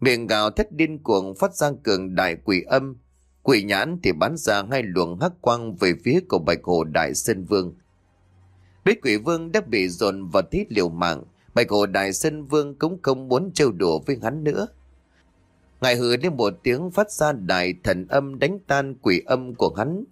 Miệng gào thét điên cuồng phát ra cường đại quỷ âm, Quỷ nhãn thì bắn ra hai luồng hắc quang về phía của Bạch Hồ Đại Sơn Vương. Biết quỷ vương đã bị dồn vào thít liều mạng, Bạch Hồ Đại Sơn Vương cũng không muốn trêu đùa với hắn nữa. Ngài hừ đến một tiếng phát ra đại thần âm đánh tan quỷ âm của hắn.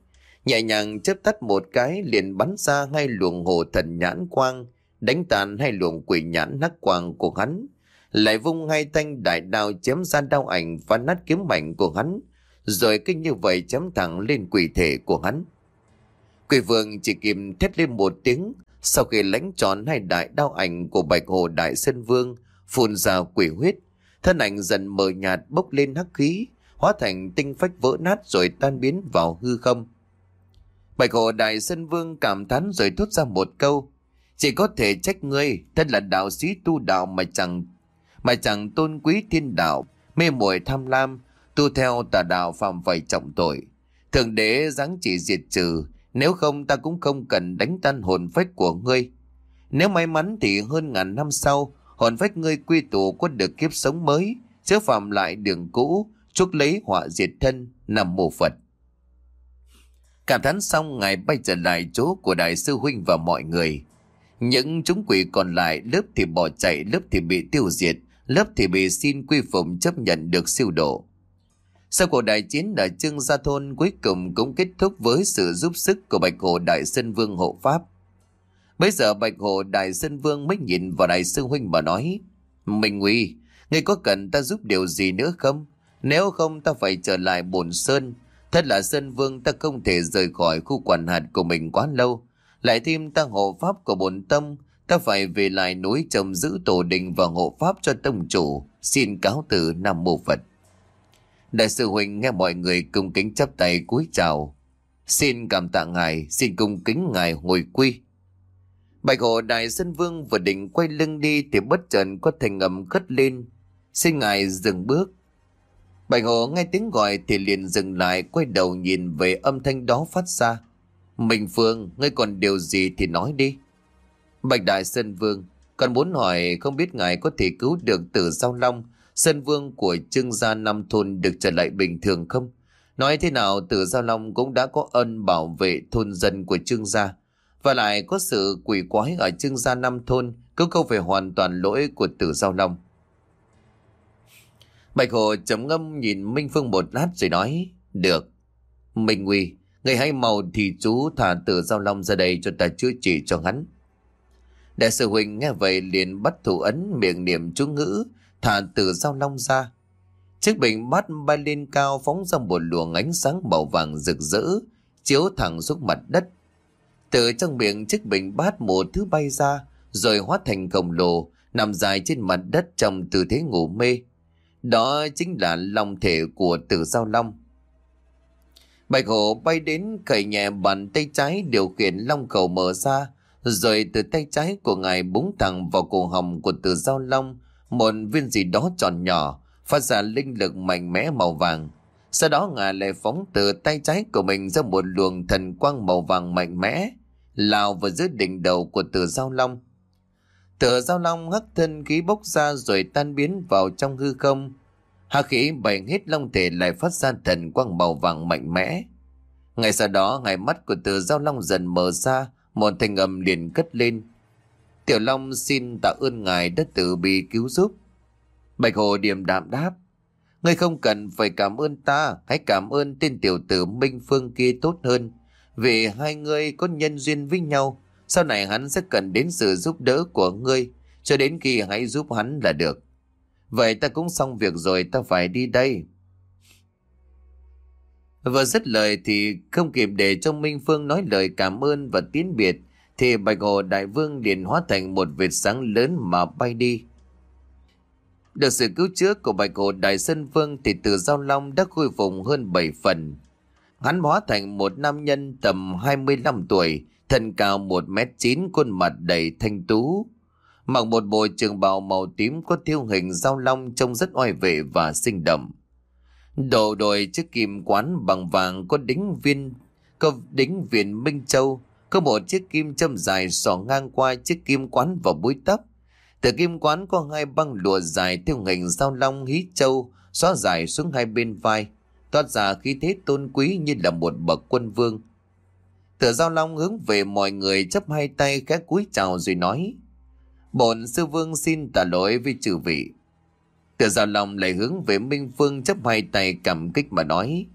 Nhẹ nhàng chớp tắt một cái liền bắn ra hai luồng hồ thần nhãn quang, đánh tan hai luồng quỷ nhãn hắc quang của hắn. Lại vung hai thanh đại đao chém ra đao ảnh và nát kiếm mạnh của hắn, rồi kinh như vậy chấm thẳng lên quỷ thể của hắn. Quỷ vương chỉ kịp thét lên một tiếng, sau khi lãnh tròn hai đại đao ảnh của bạch hồ đại sơn vương, phun ra quỷ huyết, thân ảnh dần mờ nhạt bốc lên hắc khí, hóa thành tinh phách vỡ nát rồi tan biến vào hư không. Bạch hồ đại sơn vương cảm thán rồi thốt ra một câu, chỉ có thể trách ngươi, thân là đạo sĩ tu đạo mà chẳng mà chẳng tôn quý thiên đạo, mê muội tham lam, tu theo tà đạo phạm phải trọng tội. Thượng đế giáng chỉ diệt trừ, nếu không ta cũng không cần đánh tan hồn phách của ngươi. Nếu may mắn thì hơn ngàn năm sau, hồn phách ngươi quy tụ có được kiếp sống mới, chớ phạm lại đường cũ, chuốc lấy họa diệt thân, nằm mồ Phật. Cảm thán xong, Ngài bay trở lại chỗ của Đại sư Huynh và mọi người. Những chúng quỷ còn lại, lớp thì bỏ chạy, lớp thì bị tiêu diệt, lớp thì bị xin quy phụng chấp nhận được siêu độ. Sau cuộc đại chiến ở Trương Gia Thôn cuối cùng cũng kết thúc với sự giúp sức của Bạch Hồ Đại Sơn Vương hộ Pháp. Bây giờ Bạch Hồ Đại Sơn Vương mới nhìn vào Đại sư Huynh mà nói Minh Nguy, ngươi có cần ta giúp điều gì nữa không? Nếu không ta phải trở lại bồn Sơn. Thật là Sơn Vương ta không thể rời khỏi khu quản hạt của mình quá lâu. Lại thêm ta hộ Pháp của bồn Tâm, ta phải về lại núi trồng giữ tổ đình và hộ Pháp cho tông chủ. Xin cáo từ Nam Mô Phật. Đại sư Huynh nghe mọi người cung kính chắp tay cúi chào. Xin cảm tạ ngài, xin cung kính ngài hồi quy. Bạch hồ đại dân vương vừa định quay lưng đi thì bất chợt có thành ngầm cất lên. Xin ngài dừng bước. Bạch hồ nghe tiếng gọi thì liền dừng lại quay đầu nhìn về âm thanh đó phát ra. Mình Phương, ngươi còn điều gì thì nói đi. Bạch đại sơn vương, Còn muốn hỏi không biết ngài có thể cứu được tử Giao Long, sân vương của trương gia năm thôn được trở lại bình thường không? Nói thế nào tử Giao Long cũng đã có ân bảo vệ thôn dân của trương gia. Và lại có sự quỷ quái ở trương gia năm thôn, cứ câu về hoàn toàn lỗi của tử Giao Long. Bạch Hồ chấm ngâm nhìn Minh Phương một lát rồi nói, được. Minh Nguy, người hay màu thì chú thả tử Giao Long ra đây cho ta chữa trị cho hắn. Đại sư Huỳnh nghe vậy liền bắt thủ ấn miệng niệm chú ngữ, thả tử Giao Long ra. Chiếc bình bát bay lên cao phóng ra một luồng ánh sáng màu vàng rực rỡ, chiếu thẳng xuống mặt đất. Từ trong miệng chiếc bình bát một thứ bay ra, rồi hóa thành khổng lồ, nằm dài trên mặt đất trong tư thế ngủ mê. Đó chính là long thể của tử giao long. Bạch hổ bay đến cởi nhẹ bàn tay trái điều khiển long cầu mở ra, rồi từ tay trái của ngài búng thẳng vào cổ họng của tử giao long, một viên gì đó tròn nhỏ, phát ra linh lực mạnh mẽ màu vàng. Sau đó ngài lại phóng từ tay trái của mình ra một luồng thần quang màu vàng mạnh mẽ, lao vào dưới đỉnh đầu của tử giao long. Tử giao long hắc thân khí bốc ra rồi tan biến vào trong hư không. Hạ khí bày hết long thể lại phát ra thần quang màu vàng mạnh mẽ. Ngay sau đó, hai mắt của tử giao long dần mở ra, một thanh âm liền cất lên. Tiểu Long xin tạ ơn ngài đã tự bị cứu giúp. Bạch Hồ điềm đạm đáp. Ngươi không cần phải cảm ơn ta, hãy cảm ơn tên tiểu tử Minh Phương kia tốt hơn. Vì hai người có nhân duyên với nhau, sau này hắn sẽ cần đến sự giúp đỡ của ngươi, cho đến khi hãy giúp hắn là được. Vậy ta cũng xong việc rồi, ta phải đi đây. Vừa dứt lời thì không kịp để cho Minh Phương nói lời cảm ơn và tiến biệt, thì Bạch Hồ Đại Vương liền hóa thành một vệt sáng lớn mà bay đi. Được sự cứu chữa của Bạch Hồ Đại Sơn Vương thì từ Giao Long đã khôi phục hơn 7 phần. Hắn hóa thành một nam nhân tầm 25 tuổi, thân cao 1m9, khuôn mặt đầy thanh tú. Mặc một bộ trường bào màu tím có thiêu hình Giao Long trông rất oai vệ và sinh động. Đồ đội chiếc kim quán bằng vàng có đính viên, có đính viên Minh Châu, có một chiếc kim châm dài xỏ ngang qua chiếc kim quán vào búi tóc từ kim quán có hai băng lụa dài theo hình sao long hí châu xóa dài xuống hai bên vai, toát ra khí thế tôn quý như là một bậc quân vương. Từ giao long hướng về mọi người chấp hai tay khẽ cúi chào rồi nói Bổn sư vương xin tạ lỗi với chư vị. Từ giao long lại hướng về Minh Phương chấp hai tay cảm kích mà nói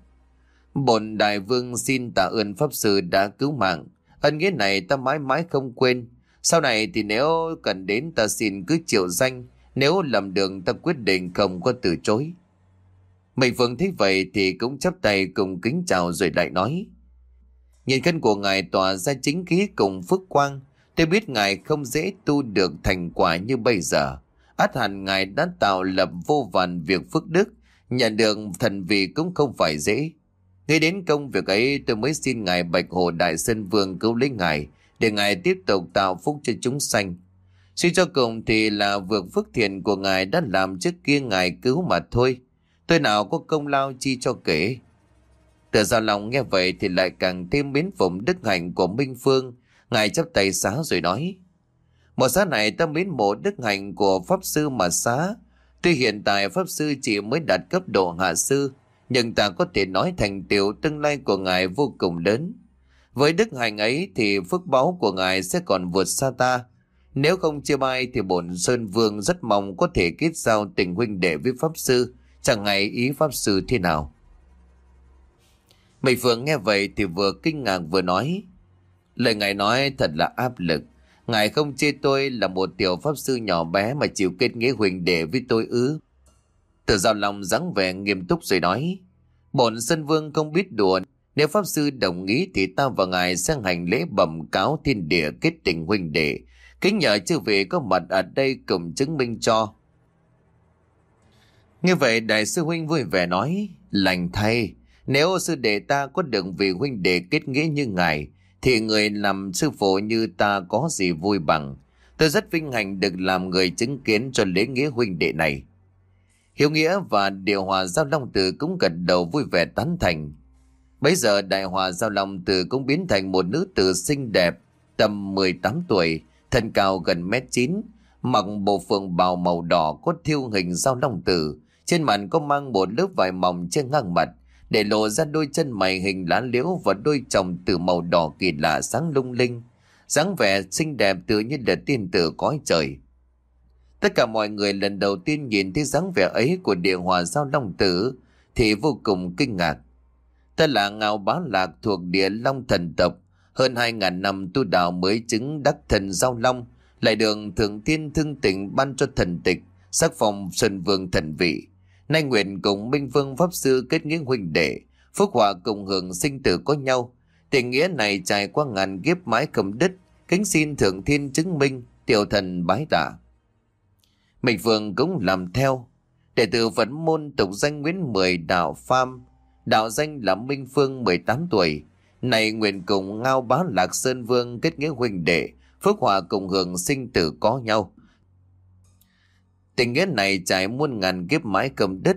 Bổn đại vương xin tạ ơn pháp sư đã cứu mạng. Ân nghĩa này ta mãi mãi không quên. Sau này thì nếu cần đến ta xin cứ triệu danh, nếu lầm đường ta quyết định không có từ chối. Mệnh Phương thấy vậy thì cũng chấp tay cùng kính chào rồi lại nói. Nhìn thân của ngài tỏa ra chính khí cùng phước quang, tôi biết ngài không dễ tu được thành quả như bây giờ. Át hẳn ngài đã tạo lập vô vàn việc phước đức, nhận được thần vị cũng không phải dễ. Ngay đến công việc ấy tôi mới xin ngài Bạch Hồ Đại Sơn Vương cứu lấy ngài, để Ngài tiếp tục tạo phúc cho chúng sanh. Suy cho cùng thì là vượt phước thiện của Ngài đã làm trước kia Ngài cứu mà thôi. Tôi nào có công lao chi cho kể. Từ giao lòng nghe vậy thì lại càng thêm biến phụng đức hạnh của Minh Phương. Ngài chấp tay xá rồi nói. Một xá này ta mến mộ đức hạnh của Pháp Sư mà xá. Tuy hiện tại Pháp Sư chỉ mới đạt cấp độ hạ sư, nhưng ta có thể nói thành tiểu tương lai của Ngài vô cùng lớn. Với đức hạnh ấy thì phước báo của ngài sẽ còn vượt xa ta. Nếu không chia mai thì bổn Sơn Vương rất mong có thể kết giao tình huynh đệ với Pháp Sư, chẳng ngày ý Pháp Sư thế nào. Mày Phượng nghe vậy thì vừa kinh ngạc vừa nói. Lời ngài nói thật là áp lực. Ngài không chê tôi là một tiểu Pháp Sư nhỏ bé mà chịu kết nghĩa huynh đệ với tôi ư. Từ giao lòng dáng vẻ nghiêm túc rồi nói. Bổn Sơn Vương không biết đùa nếu Pháp Sư đồng ý thì ta và Ngài sẽ hành lễ bẩm cáo thiên địa kết tình huynh đệ. Kính nhờ chư vị có mặt ở đây cùng chứng minh cho. Như vậy Đại sư Huynh vui vẻ nói, lành thay, nếu sư đệ ta có được vị huynh đệ kết nghĩa như Ngài, thì người làm sư phụ như ta có gì vui bằng. Tôi rất vinh hạnh được làm người chứng kiến cho lễ nghĩa huynh đệ này. Hiếu Nghĩa và Điều Hòa Giao Long Tử cũng gật đầu vui vẻ tán thành. Bây giờ đại hòa giao long tử cũng biến thành một nữ tử xinh đẹp, tầm 18 tuổi, thân cao gần mét 9, mặc bộ phường bào màu đỏ có thiêu hình giao long tử, trên mặt có mang một lớp vải mỏng trên ngang mặt, để lộ ra đôi chân mày hình lá liễu và đôi chồng từ màu đỏ kỳ lạ sáng lung linh, dáng vẻ xinh đẹp tự như là tiên tử cõi trời. Tất cả mọi người lần đầu tiên nhìn thấy dáng vẻ ấy của địa hòa giao long tử thì vô cùng kinh ngạc. Ta là ngao bá lạc thuộc địa long thần tộc, hơn hai ngàn năm tu đạo mới chứng đắc thần giao long, lại đường thượng tiên thương tình ban cho thần tịch, sắc phòng xuân vương thần vị. Nay nguyện cùng Minh Vương Pháp Sư kết nghĩa huynh đệ, phước hòa cùng hưởng sinh tử có nhau. Tình nghĩa này trải qua ngàn kiếp mãi cầm đứt, kính xin thượng thiên chứng minh, tiểu thần bái tạ. Minh Vương cũng làm theo, đệ tử vẫn môn tục danh Nguyễn Mười đạo Pham, đạo danh là Minh Phương 18 tuổi, này nguyện cùng ngao bá lạc Sơn Vương kết nghĩa huynh đệ, phước hòa cùng hưởng sinh tử có nhau. Tình nghĩa này trải muôn ngàn kiếp mãi cầm đất.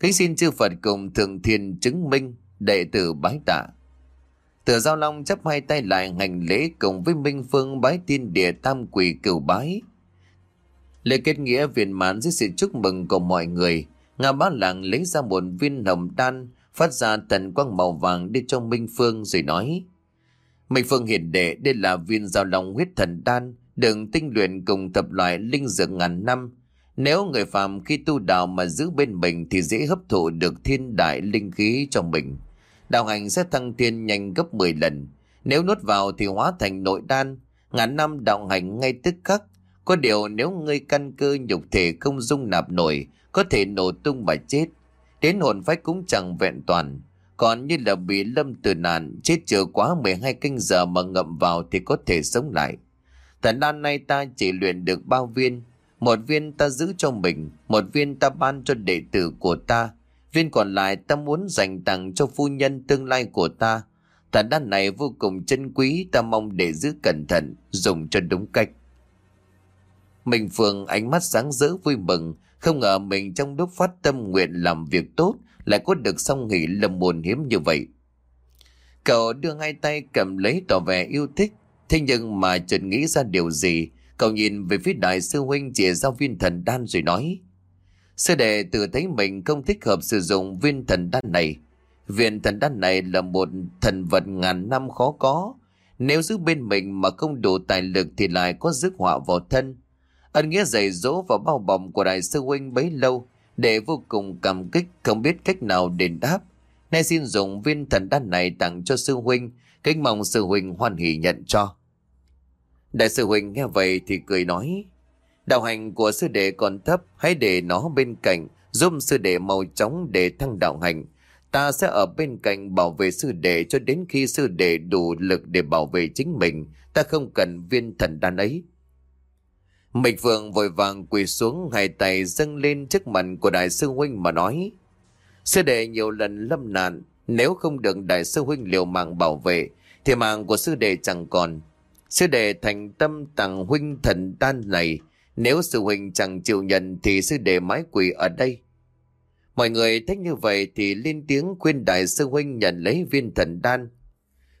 Kính xin chư Phật cùng thượng thiên chứng minh, đệ tử bái tạ. Tử Giao Long chấp hai tay lại hành lễ cùng với Minh Phương bái tiên địa tam quỷ cửu bái. Lễ kết nghĩa viên mãn dưới sự chúc mừng của mọi người. Ngà bá lạc lấy ra một viên hồng đan, phát ra tần quang màu vàng đưa cho Minh Phương rồi nói. Minh Phương hiện đệ đây là viên giao lòng huyết thần đan, đường tinh luyện cùng tập loại linh dược ngàn năm. Nếu người phàm khi tu đạo mà giữ bên mình thì dễ hấp thụ được thiên đại linh khí trong mình. Đạo hành sẽ thăng thiên nhanh gấp 10 lần. Nếu nuốt vào thì hóa thành nội đan, ngàn năm đạo hành ngay tức khắc. Có điều nếu ngươi căn cơ nhục thể không dung nạp nổi, có thể nổ tung mà chết. Đến hồn phách cũng chẳng vẹn toàn. Còn như là bị lâm từ nạn, chết chưa quá 12 canh giờ mà ngậm vào thì có thể sống lại. Thần đan nay ta chỉ luyện được bao viên, một viên ta giữ cho mình, một viên ta ban cho đệ tử của ta, viên còn lại ta muốn dành tặng cho phu nhân tương lai của ta. Thần đan này vô cùng chân quý, ta mong để giữ cẩn thận, dùng cho đúng cách. Minh Phương ánh mắt sáng rỡ vui mừng, không ngờ mình trong lúc phát tâm nguyện làm việc tốt lại có được song nghỉ lâm buồn hiếm như vậy. Cậu đưa hai tay cầm lấy tỏ vẻ yêu thích, thế nhưng mà chợt nghĩ ra điều gì, cậu nhìn về phía đại sư huynh chỉ giao viên thần đan rồi nói. Sư đệ tự thấy mình không thích hợp sử dụng viên thần đan này. Viên thần đan này là một thần vật ngàn năm khó có. Nếu giữ bên mình mà không đủ tài lực thì lại có rước họa vào thân. Ân nghĩa dạy dỗ và bao bọc của đại sư huynh bấy lâu để vô cùng cảm kích không biết cách nào đền đáp. Nay xin dùng viên thần đan này tặng cho sư huynh, kính mong sư huynh hoan hỷ nhận cho. Đại sư huynh nghe vậy thì cười nói, đạo hành của sư đệ còn thấp, hãy để nó bên cạnh, giúp sư đệ mau chóng để thăng đạo hành. Ta sẽ ở bên cạnh bảo vệ sư đệ cho đến khi sư đệ đủ lực để bảo vệ chính mình. Ta không cần viên thần đan ấy. Mịch Vượng vội vàng quỳ xuống hai tay dâng lên trước mặt của đại sư huynh mà nói. Sư đệ nhiều lần lâm nạn, nếu không được đại sư huynh liều mạng bảo vệ, thì mạng của sư đệ chẳng còn. Sư đệ thành tâm tặng huynh thần đan này, nếu sư huynh chẳng chịu nhận thì sư đệ mái quỳ ở đây. Mọi người thấy như vậy thì lên tiếng khuyên đại sư huynh nhận lấy viên thần đan.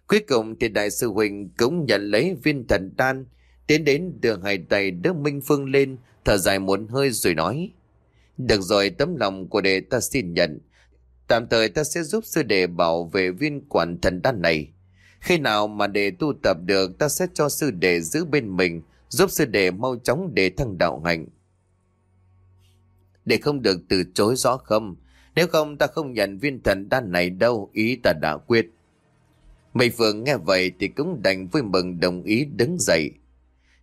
Cuối cùng thì đại sư huynh cũng nhận lấy viên thần đan, Tiến đến đưa hai tay đỡ Minh Phương lên, thở dài một hơi rồi nói. Được rồi, tấm lòng của đệ ta xin nhận. Tạm thời ta sẽ giúp sư đệ bảo vệ viên quản thần đan này. Khi nào mà đệ tu tập được, ta sẽ cho sư đệ giữ bên mình, giúp sư đệ mau chóng để thăng đạo hạnh. Để không được từ chối rõ không, nếu không ta không nhận viên thần đan này đâu, ý ta đã quyết. Mây phượng nghe vậy thì cũng đành vui mừng đồng ý đứng dậy.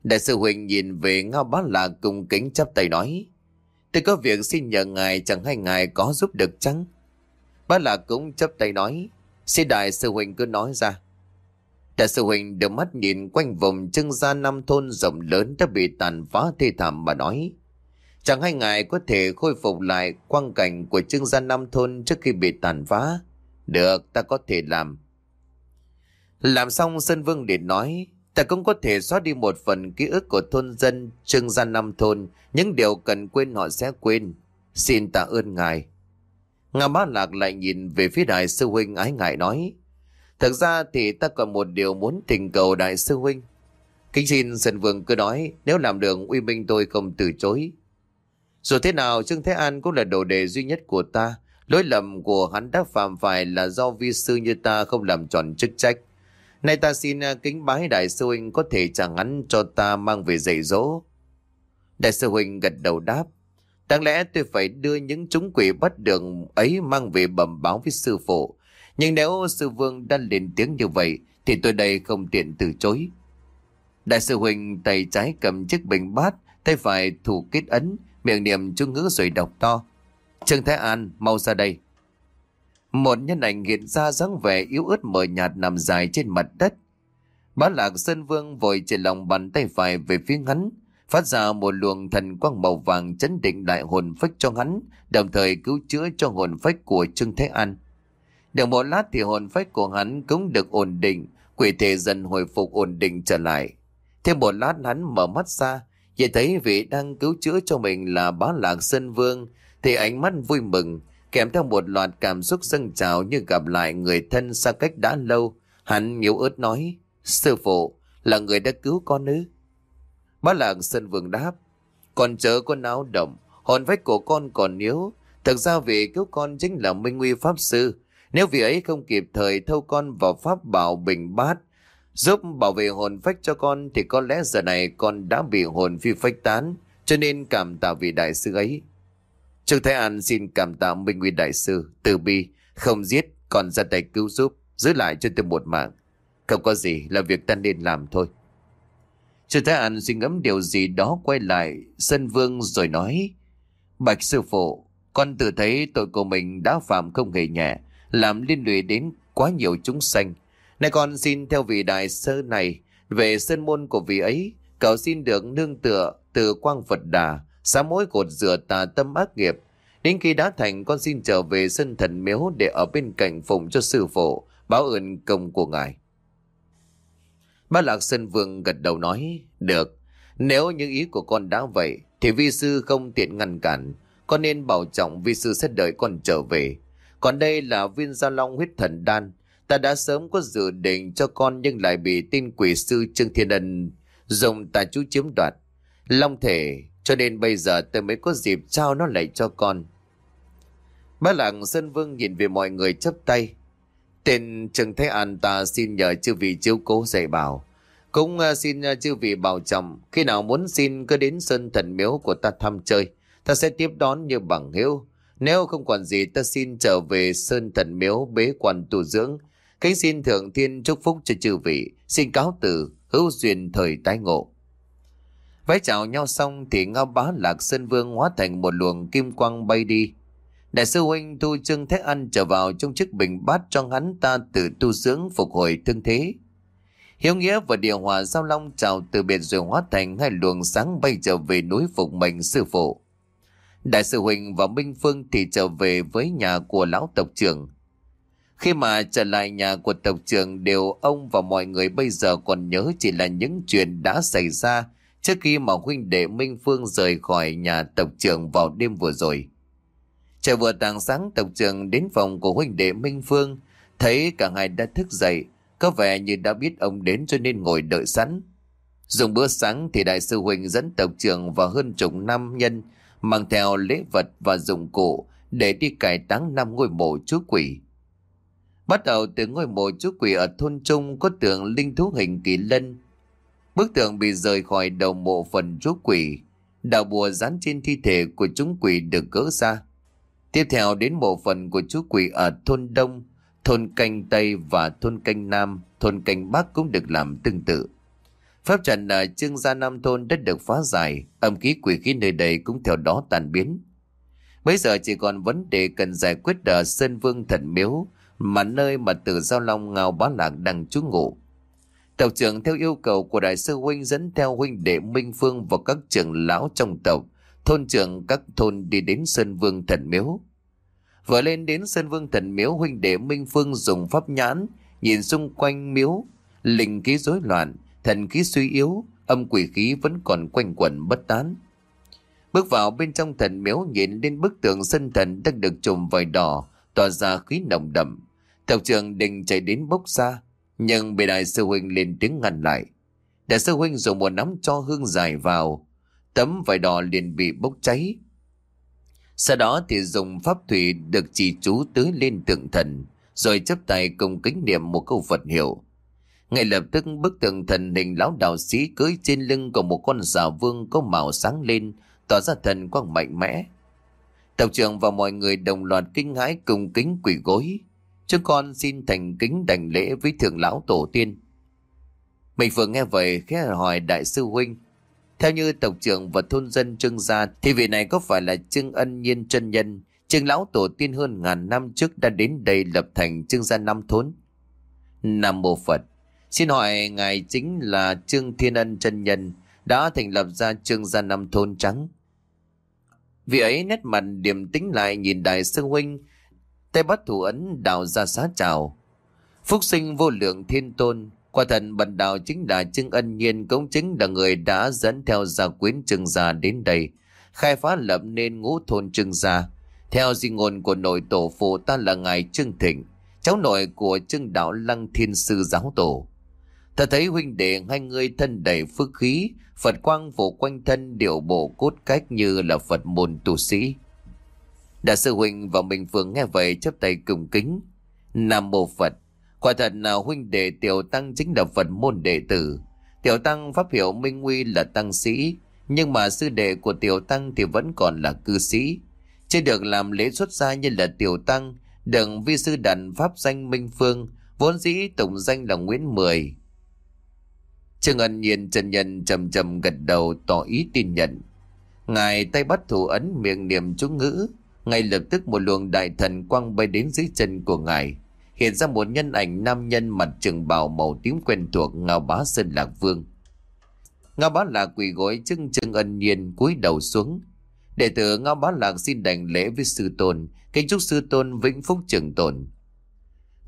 Đại sư Huỳnh nhìn về Ngao Bá Lạc cùng kính chắp tay nói. Tôi có việc xin nhờ ngài chẳng hay ngài có giúp được chăng? Bá Lạc cũng chấp tay nói. Xin đại sư Huỳnh cứ nói ra. Đại sư Huỳnh đưa mắt nhìn quanh vùng trưng ra năm thôn rộng lớn đã bị tàn phá thê thảm mà nói. Chẳng hay ngài có thể khôi phục lại quang cảnh của trưng gia năm thôn trước khi bị tàn phá. Được, ta có thể làm. Làm xong Sơn Vương liền nói, Ta cũng có thể xóa đi một phần ký ức của thôn dân trưng gian năm thôn, những điều cần quên họ sẽ quên. Xin tạ ơn ngài. Ngà bá lạc lại nhìn về phía đại sư huynh ái ngại nói. thực ra thì ta còn một điều muốn tình cầu đại sư huynh. Kính xin sân Vương cứ nói nếu làm được uy minh tôi không từ chối. Dù thế nào Trương Thế An cũng là đồ đề duy nhất của ta. Lỗi lầm của hắn đã phạm phải là do vi sư như ta không làm tròn chức trách. Nay ta xin à, kính bái đại sư huynh có thể chẳng ngắn cho ta mang về dạy dỗ. Đại sư huynh gật đầu đáp. Đáng lẽ tôi phải đưa những chúng quỷ bắt đường ấy mang về bẩm báo với sư phụ. Nhưng nếu sư vương đã lên tiếng như vậy thì tôi đây không tiện từ chối. Đại sư huynh tay trái cầm chiếc bình bát, tay phải thủ kết ấn, miệng niệm chú ngữ rồi đọc to. Trương Thái An, mau ra đây. Một nhân ảnh hiện ra dáng vẻ yếu ớt mờ nhạt nằm dài trên mặt đất. Bá lạc Sơn Vương vội trên lòng bàn tay phải về phía hắn, phát ra một luồng thần quang màu vàng chấn định lại hồn phách cho hắn, đồng thời cứu chữa cho hồn phách của Trương Thế An. Được một lát thì hồn phách của hắn cũng được ổn định, quỷ thể dần hồi phục ổn định trở lại. Thêm một lát hắn mở mắt ra, chỉ thấy vị đang cứu chữa cho mình là bá lạc Sơn Vương, thì ánh mắt vui mừng, kèm theo một loạt cảm xúc dâng trào như gặp lại người thân xa cách đã lâu. Hắn yếu ớt nói, sư phụ, là người đã cứu con ư? Bá làng Sơn Vương đáp, còn chớ con áo động, hồn phách của con còn yếu. Thực ra vị cứu con chính là Minh Nguy Pháp Sư. Nếu vị ấy không kịp thời thâu con vào Pháp Bảo Bình Bát, giúp bảo vệ hồn phách cho con thì có lẽ giờ này con đã bị hồn phi phách tán, cho nên cảm tạ vị đại sư ấy. Trương Thái An xin cảm tạ Minh Nguyên Đại Sư, từ bi, không giết, còn ra tay cứu giúp, giữ lại cho tôi một mạng. Không có gì là việc ta nên làm thôi. Trương Thái An suy ngẫm điều gì đó quay lại sân vương rồi nói Bạch sư phụ, con tự thấy tội của mình đã phạm không hề nhẹ, làm liên lụy đến quá nhiều chúng sanh. Này con xin theo vị đại sơ này về sân môn của vị ấy, cậu xin được nương tựa từ quang Phật Đà, xá mỗi cột rửa tà tâm ác nghiệp. Đến khi đã thành con xin trở về sân thần miếu để ở bên cạnh phụng cho sư phụ, báo ơn công của ngài. Bác Lạc Sơn Vương gật đầu nói, được, nếu những ý của con đã vậy, thì vi sư không tiện ngăn cản, con nên bảo trọng vi sư sẽ đợi con trở về. Còn đây là viên gia long huyết thần đan, ta đã sớm có dự định cho con nhưng lại bị tin quỷ sư Trương Thiên Ân dùng tà chú chiếm đoạt. Long thể cho nên bây giờ tôi mới có dịp trao nó lại cho con. Bá lạng Sơn Vương nhìn về mọi người chấp tay. Tên Trần Thế An ta xin nhờ chư vị chiếu cố dạy bảo. Cũng à, xin chư vị bảo trọng. Khi nào muốn xin cứ đến Sơn Thần Miếu của ta thăm chơi. Ta sẽ tiếp đón như bằng hữu. Nếu không còn gì ta xin trở về Sơn Thần Miếu bế quan tu dưỡng. Kính xin Thượng Thiên chúc phúc cho chư vị. Xin cáo từ, hữu duyên thời tái ngộ. Vái chào nhau xong thì ngao bá lạc sơn vương hóa thành một luồng kim quang bay đi. Đại sư huynh tu trương thế An trở vào trong chiếc bình bát cho hắn ta tự tu dưỡng phục hồi thương thế. Hiếu nghĩa và điều hòa giao long chào từ biệt rồi hóa thành hai luồng sáng bay trở về núi phục mệnh sư phụ. Đại sư huynh và Minh Phương thì trở về với nhà của lão tộc trưởng. Khi mà trở lại nhà của tộc trưởng đều ông và mọi người bây giờ còn nhớ chỉ là những chuyện đã xảy ra trước khi mà huynh đệ Minh Phương rời khỏi nhà tộc trưởng vào đêm vừa rồi. Trời vừa tàng sáng tộc trưởng đến phòng của huynh đệ Minh Phương, thấy cả hai đã thức dậy, có vẻ như đã biết ông đến cho nên ngồi đợi sẵn. Dùng bữa sáng thì đại sư huynh dẫn tộc trưởng và hơn chục nam nhân mang theo lễ vật và dụng cụ để đi cải táng năm ngôi mộ chú quỷ. Bắt đầu từ ngôi mộ chú quỷ ở thôn Trung có tượng linh thú hình kỳ lân, Bức tượng bị rời khỏi đầu mộ phần chú quỷ. Đạo bùa dán trên thi thể của chúng quỷ được gỡ ra. Tiếp theo đến mộ phần của chú quỷ ở thôn Đông, thôn Canh Tây và thôn Canh Nam, thôn Canh Bắc cũng được làm tương tự. Pháp trận ở Trương Gia Nam Thôn đã được phá giải, âm khí quỷ khí nơi đây cũng theo đó tàn biến. Bây giờ chỉ còn vấn đề cần giải quyết ở Sơn Vương Thần Miếu, mà nơi mà tử Giao Long Ngao Bá Lạc đang trú ngụ. Tộc trưởng theo yêu cầu của đại sư huynh dẫn theo huynh đệ Minh Phương và các trưởng lão trong tộc, thôn trưởng các thôn đi đến Sơn Vương Thần Miếu. Vừa lên đến Sơn Vương Thần Miếu huynh đệ Minh Phương dùng pháp nhãn, nhìn xung quanh miếu, linh khí rối loạn, thần khí suy yếu, âm quỷ khí vẫn còn quanh quẩn bất tán. Bước vào bên trong thần miếu nhìn lên bức tượng sân thần đang được trùm vải đỏ, tỏa ra khí nồng đậm. Tộc trưởng định chạy đến bốc xa, nhưng bị đại sư huynh lên tiếng ngăn lại. Đại sư huynh dùng một nắm cho hương dài vào, tấm vải đỏ liền bị bốc cháy. Sau đó thì dùng pháp thủy được chỉ chú tưới lên tượng thần, rồi chấp tay cùng kính niệm một câu Phật hiệu. Ngay lập tức bức tượng thần hình lão đạo sĩ cưới trên lưng của một con xà vương có màu sáng lên, tỏ ra thần quang mạnh mẽ. Tộc trưởng và mọi người đồng loạt kinh hãi cùng kính quỷ gối. Chúng con xin thành kính đảnh lễ với thượng lão tổ tiên. Mình vừa nghe vậy khẽ hỏi đại sư huynh. Theo như tộc trưởng và thôn dân trưng gia thì vị này có phải là trưng ân nhiên chân nhân, trưng lão tổ tiên hơn ngàn năm trước đã đến đây lập thành trưng gia năm thốn. Nam Mô Phật Xin hỏi ngài chính là Trương Thiên Ân chân nhân đã thành lập ra trương gia năm thôn trắng. Vị ấy nét mặt điềm tĩnh lại nhìn đại sư huynh, tay bắt thủ ấn đào ra xá chào. Phúc sinh vô lượng thiên tôn, quả thần bần đạo chính là Trương Ân Nhiên cũng chính là người đã dẫn theo gia quyến trương gia đến đây, khai phá lập nên ngũ thôn trương gia. Theo di ngôn của nội tổ phụ ta là ngài Trương Thịnh, cháu nội của Trương Đạo Lăng Thiên Sư Giáo Tổ. Ta thấy huynh đệ hai người thân đầy phước khí, Phật quang phủ quanh thân điệu bộ cốt cách như là Phật môn tu sĩ. Đại sư huynh và mình vừa nghe vậy chấp tay cùng kính. Nam mô Phật, quả thật nào huynh đệ tiểu tăng chính là Phật môn đệ tử. Tiểu tăng pháp hiệu minh nguy là tăng sĩ, nhưng mà sư đệ của tiểu tăng thì vẫn còn là cư sĩ. Chưa được làm lễ xuất gia như là tiểu tăng, đừng vi sư đàn pháp danh Minh Phương, vốn dĩ tổng danh là Nguyễn Mười, Trương Ân Nhiên trần nhân trầm trầm gật đầu tỏ ý tin nhận. Ngài tay bắt thủ ấn miệng niệm chú ngữ, ngay lập tức một luồng đại thần quang bay đến dưới chân của ngài. Hiện ra một nhân ảnh nam nhân mặt trường bào màu tím quen thuộc Ngao Bá Sơn Lạc Vương. Ngao Bá Lạc quỳ gối chưng chưng ân nhiên cúi đầu xuống. Đệ tử Ngao Bá Lạc xin đảnh lễ với sư tôn, kính chúc sư tôn vĩnh phúc trường tồn.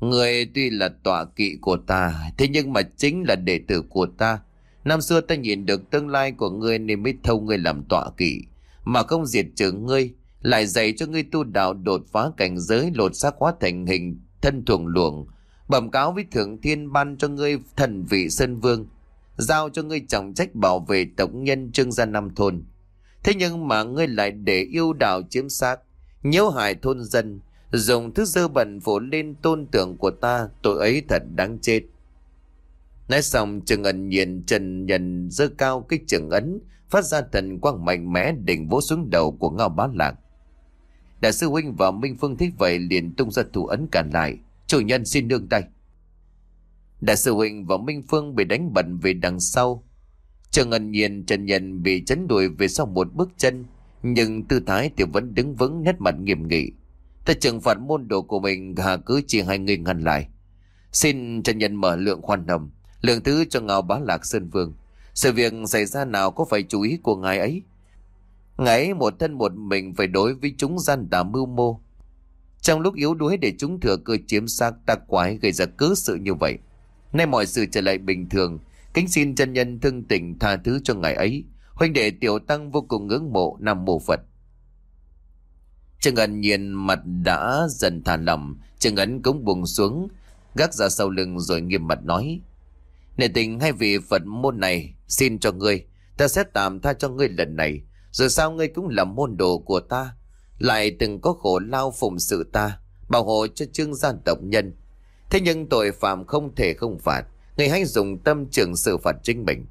Người tuy là tọa kỵ của ta, thế nhưng mà chính là đệ tử của ta. Năm xưa ta nhìn được tương lai của ngươi nên mới thâu ngươi làm tọa kỵ, mà không diệt trừ ngươi, lại dạy cho ngươi tu đạo đột phá cảnh giới lột xác hóa thành hình thân thuồng luồng, bẩm cáo với thượng thiên ban cho ngươi thần vị sơn vương, giao cho ngươi trọng trách bảo vệ tổng nhân trương gia năm thôn. Thế nhưng mà ngươi lại để yêu đạo chiếm xác, nhiễu hại thôn dân, Dùng thứ dơ bẩn phủ lên tôn tượng của ta Tội ấy thật đáng chết. Nói xong trường ẩn nhiên trần nhận dơ cao cái trường ấn Phát ra thần quang mạnh mẽ đỉnh vỗ xuống đầu của ngao bá lạc. Đại sư huynh và Minh Phương thích vậy liền tung ra thủ ấn cản lại Chủ nhân xin nương tay Đại sư huynh và Minh Phương bị đánh bẩn về đằng sau trần ẩn nhiên trần nhân bị chấn đuổi về sau một bước chân Nhưng tư thái thì vẫn đứng vững nét mặt nghiêm nghị Ta trừng phạt môn đồ của mình hà cứ chỉ hai người ngăn lại. Xin trần nhân mở lượng khoan hồng, lượng thứ cho ngào bá lạc Sơn Vương. Sự việc xảy ra nào có phải chú ý của ngài ấy? Ngày ấy một thân một mình phải đối với chúng gian tà mưu mô. Trong lúc yếu đuối để chúng thừa cơ chiếm xác ta quái gây ra cớ sự như vậy. Nay mọi sự trở lại bình thường, kính xin chân nhân thương tình tha thứ cho ngài ấy. Huynh đệ tiểu tăng vô cùng ngưỡng mộ Nam Mô Phật. Trương Ân nhìn mặt đã dần thả lỏng, Trương Ấn cũng buông xuống, gác ra sau lưng rồi nghiêm mặt nói. Nể tình hai vị Phật môn này, xin cho ngươi, ta sẽ tạm tha cho ngươi lần này, rồi sao ngươi cũng là môn đồ của ta, lại từng có khổ lao phụng sự ta, bảo hộ cho trương gian tộc nhân. Thế nhưng tội phạm không thể không phạt, ngươi hãy dùng tâm trường xử phạt chính mình.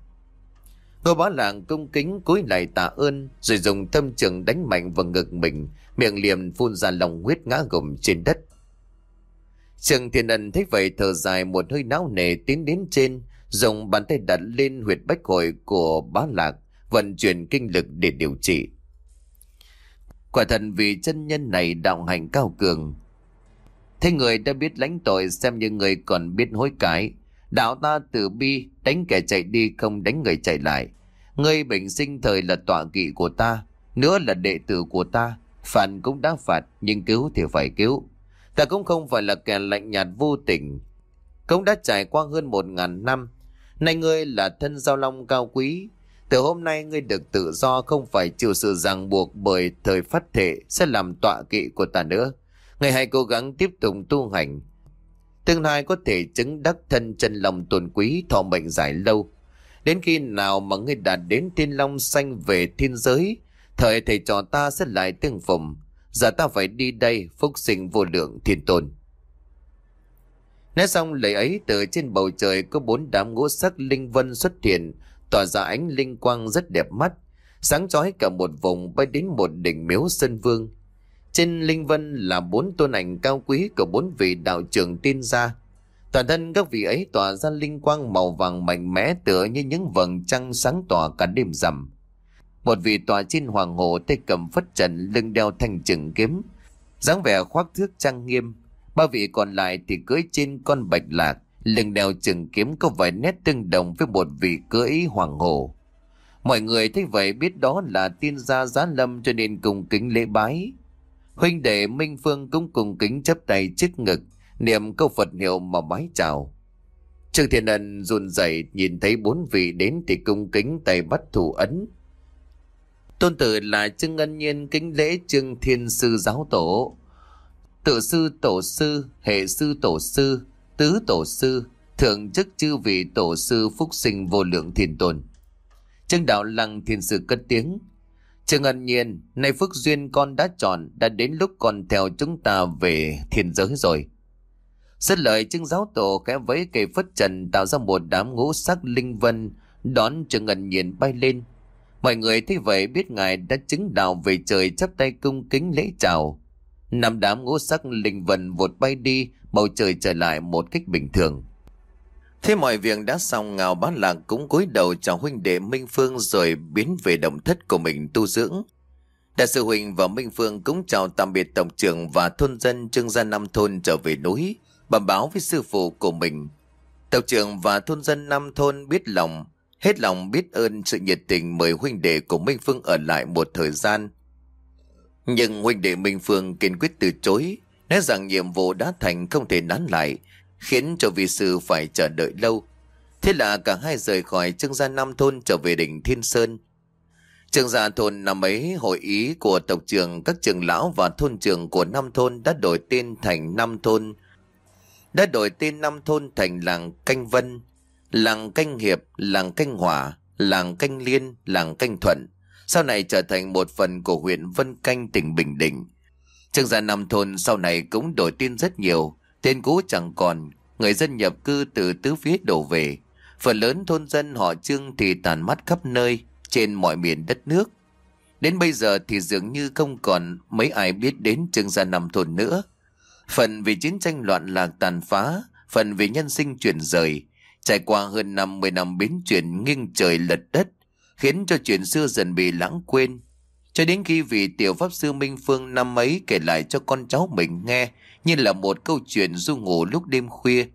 Ngô bá làng cung kính cúi lại tạ ơn rồi dùng tâm trường đánh mạnh vào ngực mình, miệng liềm phun ra lòng huyết ngã gục trên đất. Trương Thiên Ân thấy vậy thở dài một hơi não nề tiến đến trên, dùng bàn tay đặt lên huyệt bách hội của bá lạc, vận chuyển kinh lực để điều trị. Quả thần vì chân nhân này đạo hành cao cường. Thế người đã biết lãnh tội xem như người còn biết hối cải. Đạo ta từ bi, đánh kẻ chạy đi không đánh người chạy lại. Ngươi bệnh sinh thời là tọa kỵ của ta, nữa là đệ tử của ta. Phạt cũng đã phạt, nhưng cứu thì phải cứu. Ta cũng không phải là kẻ lạnh nhạt vô tình. Cũng đã trải qua hơn một ngàn năm. Nay ngươi là thân giao long cao quý. Từ hôm nay ngươi được tự do không phải chịu sự ràng buộc bởi thời phát thể sẽ làm tọa kỵ của ta nữa. Ngươi hãy cố gắng tiếp tục tu hành. Tương lai có thể chứng đắc thân chân lòng tuần quý thọ mệnh dài lâu. Đến khi nào mà ngươi đạt đến thiên long xanh về thiên giới, thời thầy trò ta sẽ lại tương phùng. Giờ ta phải đi đây, phúc sinh vô lượng thiên tôn. Nói xong lời ấy từ trên bầu trời có bốn đám ngũ sắc linh vân xuất hiện, tỏa ra ánh linh quang rất đẹp mắt, sáng chói cả một vùng bay đến một đỉnh miếu sơn vương. Trên linh vân là bốn tôn ảnh cao quý của bốn vị đạo trưởng tiên gia. Toàn thân các vị ấy tỏa ra linh quang màu vàng mạnh mẽ tựa như những vầng trăng sáng tỏa cả đêm rằm. Một vị tòa trên hoàng hồ tay cầm phất trần lưng đeo thanh trừng kiếm, dáng vẻ khoác thước trang nghiêm. Ba vị còn lại thì cưỡi trên con bạch lạc, lưng đeo trường kiếm có vài nét tương đồng với một vị cưỡi hoàng hồ. Mọi người thấy vậy biết đó là tiên gia giá lâm cho nên cùng kính lễ bái. Huynh đệ Minh Phương cũng cùng kính chấp tay trước ngực, niệm câu Phật hiệu mà bái chào. Trương Thiên Ân run rẩy nhìn thấy bốn vị đến thì cung kính tay bắt thủ ấn. Tôn tử là Trương ân Nhiên kính lễ Trương Thiên Sư Giáo Tổ. Tự sư tổ sư, hệ sư tổ sư, tứ tổ sư, thượng chức chư vị tổ sư phúc sinh vô lượng thiên tôn. Trương Đạo Lăng Thiên Sư cất tiếng. Trương ân Nhiên, nay phước duyên con đã chọn, đã đến lúc con theo chúng ta về thiên giới rồi. Rất lời Trương Giáo Tổ khẽ với cây phất trần tạo ra một đám ngũ sắc linh vân, đón Trương ân Nhiên bay lên. Mọi người thấy vậy biết ngài đã chứng đạo về trời chắp tay cung kính lễ chào. Năm đám ngũ sắc linh vần vụt bay đi, bầu trời trở lại một cách bình thường. Thế mọi việc đã xong ngào bát lạc cũng cúi đầu chào huynh đệ Minh Phương rồi biến về động thất của mình tu dưỡng. Đại sư Huỳnh và Minh Phương cũng chào tạm biệt tổng trưởng và thôn dân trương gia năm thôn trở về núi, bẩm báo với sư phụ của mình. Tổng trưởng và thôn dân năm thôn biết lòng, hết lòng biết ơn sự nhiệt tình mời huynh đệ của Minh Phương ở lại một thời gian. Nhưng huynh đệ Minh Phương kiên quyết từ chối, nói rằng nhiệm vụ đã thành không thể nán lại, khiến cho vị sư phải chờ đợi lâu. Thế là cả hai rời khỏi trương gia Nam Thôn trở về đỉnh Thiên Sơn. Trương gia thôn năm ấy hội ý của tộc trưởng các trường lão và thôn trưởng của năm thôn đã đổi tên thành năm thôn. Đã đổi tên năm thôn thành làng Canh Vân, làng Canh Hiệp, làng Canh Hỏa, làng Canh Liên, làng Canh Thuận. Sau này trở thành một phần của huyện Vân Canh tỉnh Bình Định. Trương gia Nam thôn sau này cũng đổi tên rất nhiều, Tên cũ chẳng còn, người dân nhập cư từ tứ phía đổ về. Phần lớn thôn dân họ trương thì tàn mắt khắp nơi, trên mọi miền đất nước. Đến bây giờ thì dường như không còn mấy ai biết đến trương gia Nam thôn nữa. Phần vì chiến tranh loạn lạc tàn phá, phần vì nhân sinh chuyển rời. Trải qua hơn 50 năm biến chuyển nghiêng trời lật đất, khiến cho chuyện xưa dần bị lãng quên. Cho đến khi vị tiểu pháp sư Minh Phương năm ấy kể lại cho con cháu mình nghe như là một câu chuyện du ngủ lúc đêm khuya.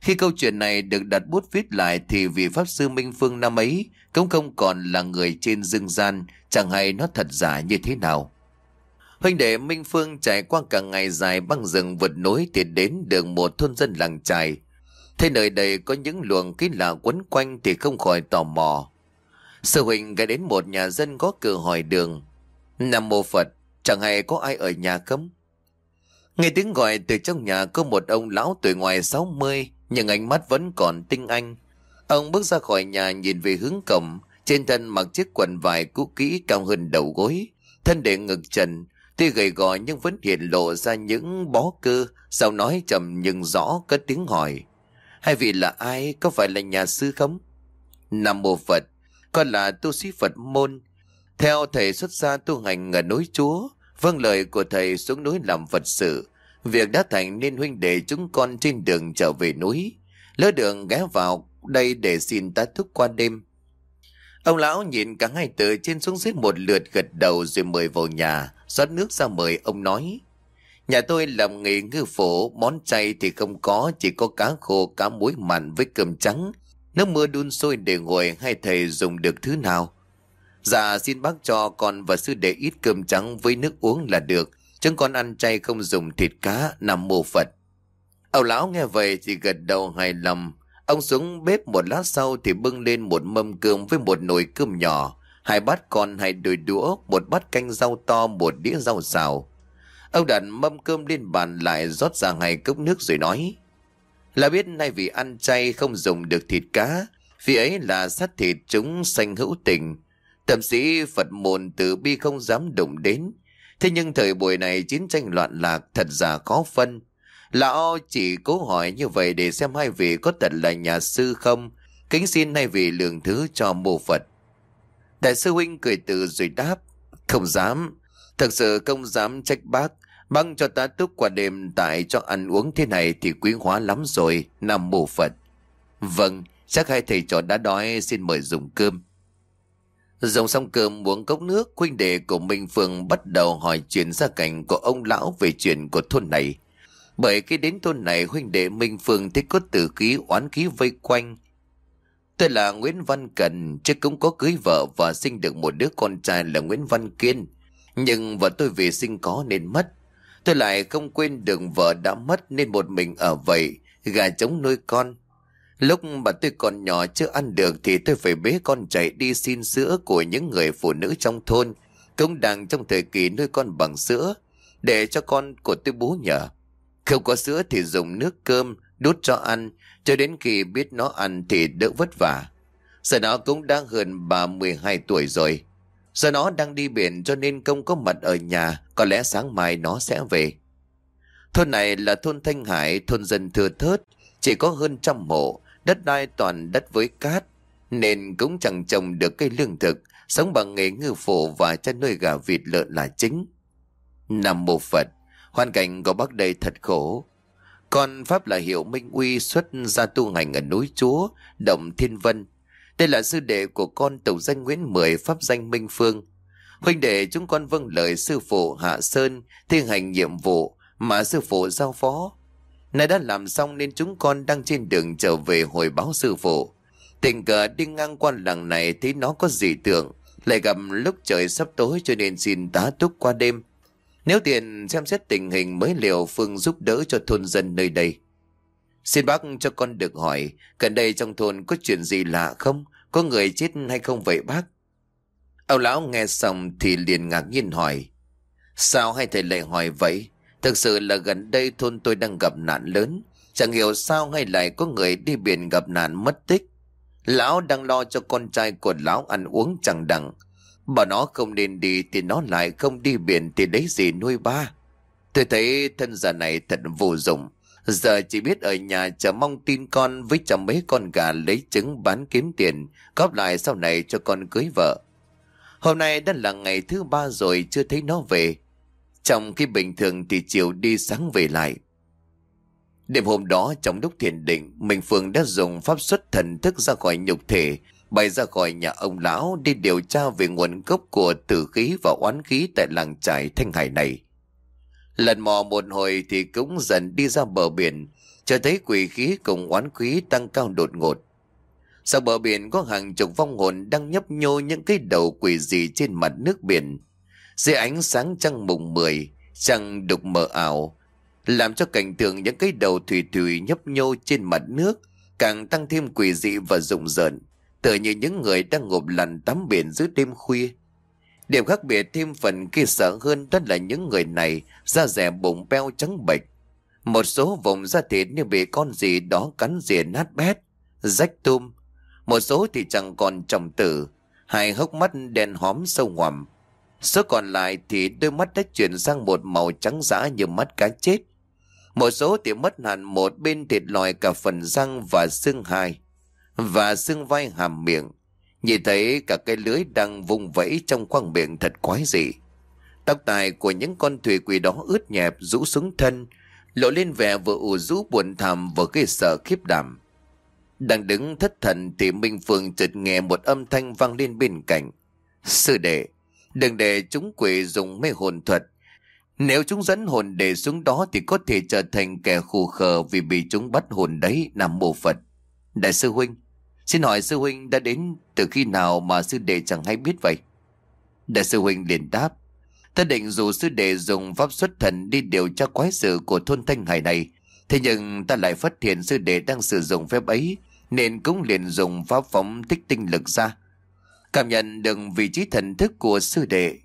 Khi câu chuyện này được đặt bút viết lại thì vị Pháp Sư Minh Phương năm ấy cũng không còn là người trên dương gian, chẳng hay nó thật giả như thế nào. Huynh đệ Minh Phương trải qua cả ngày dài băng rừng vượt núi thì đến đường một thôn dân làng trài. Thế nơi đây có những luồng khí lạ quấn quanh thì không khỏi tò mò. Sư huynh ghé đến một nhà dân có cửa hỏi đường. Nam mô Phật, chẳng hay có ai ở nhà không? Nghe tiếng gọi từ trong nhà có một ông lão tuổi ngoài 60 nhưng ánh mắt vẫn còn tinh anh. Ông bước ra khỏi nhà nhìn về hướng cổng, trên thân mặc chiếc quần vải cũ kỹ cao hơn đầu gối, thân để ngực trần, tuy gầy gò nhưng vẫn hiện lộ ra những bó cơ, sao nói trầm nhưng rõ cất tiếng hỏi. Hai vị là ai, có phải là nhà sư không? Nam mô Phật, con là tu sĩ Phật môn. Theo thầy xuất gia tu hành ở núi Chúa, vâng lời của thầy xuống núi làm Phật sự, Việc đã thành nên huynh đệ chúng con trên đường trở về núi. Lỡ đường ghé vào đây để xin tá túc qua đêm. Ông lão nhìn cả hai từ trên xuống dưới một lượt gật đầu rồi mời vào nhà, rót nước ra mời ông nói. Nhà tôi làm nghề ngư phổ, món chay thì không có, chỉ có cá khô, cá muối mặn với cơm trắng. Nước mưa đun sôi để ngồi hai thầy dùng được thứ nào. Dạ xin bác cho con và sư đệ ít cơm trắng với nước uống là được, Chúng con ăn chay không dùng thịt cá, nằm mô Phật. Âu lão nghe vậy thì gật đầu hài lòng. Ông xuống bếp một lát sau thì bưng lên một mâm cơm với một nồi cơm nhỏ, hai bát con hai đôi đũa, một bát canh rau to, một đĩa rau xào. Ông đặt mâm cơm lên bàn lại rót ra hai cốc nước rồi nói. Là biết nay vì ăn chay không dùng được thịt cá, Vì ấy là sát thịt chúng sanh hữu tình. Thậm sĩ Phật môn từ bi không dám đụng đến. Thế nhưng thời buổi này chiến tranh loạn lạc thật giả khó phân. Lão chỉ cố hỏi như vậy để xem hai vị có thật là nhà sư không. Kính xin hai vị lượng thứ cho mô Phật. Đại sư huynh cười từ rồi đáp. Không dám. Thật sự không dám trách bác. Băng cho ta túc qua đêm tại cho ăn uống thế này thì quý hóa lắm rồi. Nam mô Phật. Vâng, chắc hai thầy trò đã đói xin mời dùng cơm. Dùng xong cơm uống cốc nước, huynh đệ của Minh Phương bắt đầu hỏi chuyện gia cảnh của ông lão về chuyện của thôn này. Bởi khi đến thôn này huynh đệ Minh Phương thấy có tử khí oán khí vây quanh. Tôi là Nguyễn Văn Cần, chứ cũng có cưới vợ và sinh được một đứa con trai là Nguyễn Văn Kiên. Nhưng vợ tôi vì sinh có nên mất. Tôi lại không quên đường vợ đã mất nên một mình ở vậy, gà trống nuôi con. Lúc mà tôi còn nhỏ chưa ăn được thì tôi phải bế con chạy đi xin sữa của những người phụ nữ trong thôn, cũng đang trong thời kỳ nuôi con bằng sữa, để cho con của tôi bú nhờ. Không có sữa thì dùng nước cơm, đút cho ăn, cho đến khi biết nó ăn thì đỡ vất vả. Giờ nó cũng đang hơn bà 12 tuổi rồi. Giờ nó đang đi biển cho nên không có mặt ở nhà, có lẽ sáng mai nó sẽ về. Thôn này là thôn Thanh Hải, thôn dân thừa thớt, chỉ có hơn trăm mộ đất đai toàn đất với cát, nên cũng chẳng trồng được cây lương thực, sống bằng nghề ngư phủ và chăn nuôi gà vịt lợn là chính. Nằm một Phật, hoàn cảnh của bác đây thật khổ. Còn Pháp là hiệu Minh Uy xuất gia tu hành ở núi Chúa, Động Thiên Vân. Đây là sư đệ của con tổng danh Nguyễn Mười Pháp danh Minh Phương. Huynh đệ chúng con vâng lời sư phụ Hạ Sơn thi hành nhiệm vụ mà sư phụ giao phó. Này đã làm xong nên chúng con đang trên đường trở về hồi báo sư phụ. Tình cờ đi ngang qua làng này thấy nó có dị tượng. Lại gặp lúc trời sắp tối cho nên xin tá túc qua đêm. Nếu tiền xem xét tình hình mới liệu Phương giúp đỡ cho thôn dân nơi đây. Xin bác cho con được hỏi, gần đây trong thôn có chuyện gì lạ không? Có người chết hay không vậy, bác? Ông lão nghe xong thì liền ngạc nhiên hỏi. Sao hai thầy lại hỏi vậy? Thực sự là gần đây thôn tôi đang gặp nạn lớn. Chẳng hiểu sao hay lại có người đi biển gặp nạn mất tích. Lão đang lo cho con trai của lão ăn uống chẳng đặng. Bảo nó không nên đi thì nó lại không đi biển thì lấy gì nuôi ba. Tôi thấy thân già này thật vô dụng. Giờ chỉ biết ở nhà chờ mong tin con với chồng mấy con gà lấy trứng bán kiếm tiền, góp lại sau này cho con cưới vợ. Hôm nay đã là ngày thứ ba rồi chưa thấy nó về. Trong khi bình thường thì chiều đi sáng về lại. Đêm hôm đó trong lúc thiền định, Minh Phương đã dùng pháp xuất thần thức ra khỏi nhục thể, bay ra khỏi nhà ông lão đi điều tra về nguồn gốc của tử khí và oán khí tại làng trải Thanh Hải này. Lần mò một hồi thì cũng dần đi ra bờ biển, cho thấy quỷ khí cùng oán khí tăng cao đột ngột. Sau bờ biển có hàng chục vong hồn đang nhấp nhô những cái đầu quỷ dị trên mặt nước biển. Dưới ánh sáng trăng mùng mười, trăng đục mờ ảo, làm cho cảnh tượng những cái đầu thủy thủy nhấp nhô trên mặt nước càng tăng thêm quỷ dị và rụng rợn, tựa như những người đang ngộp lằn tắm biển giữa đêm khuya. Điểm khác biệt thêm phần kia sợ hơn đó là những người này da rẻ bụng beo trắng bệch. Một số vùng da thịt như bị con gì đó cắn rỉa nát bét, rách tum. Một số thì chẳng còn trọng tử, hai hốc mắt đen hóm sâu ngoằm. Số còn lại thì đôi mắt đã chuyển sang một màu trắng dã như mắt cá chết. Một số thì mất hẳn một bên thịt lòi cả phần răng và xương hai, và xương vai hàm miệng. Nhìn thấy cả cái lưới đang vùng vẫy trong khoang miệng thật quái dị. Tóc tài của những con thủy quỷ đó ướt nhẹp rũ xuống thân, lộ lên vẻ vừa ủ rũ buồn thảm vừa gây sợ khiếp đảm. Đang đứng thất thần thì Minh Phương chợt nghe một âm thanh vang lên bên cạnh. Sư đệ, đừng để chúng quỷ dùng mê hồn thuật. Nếu chúng dẫn hồn để xuống đó thì có thể trở thành kẻ khù khờ vì bị chúng bắt hồn đấy, nằm mô Phật. Đại sư Huynh, Xin hỏi sư huynh đã đến từ khi nào mà sư đệ chẳng hay biết vậy? Đại sư huynh liền đáp. Ta định dù sư đệ dùng pháp xuất thần đi điều tra quái sự của thôn Thanh Hải này. Thế nhưng ta lại phát hiện sư đệ đang sử dụng phép ấy nên cũng liền dùng pháp phóng tích tinh lực ra. Cảm nhận được vị trí thần thức của sư đệ.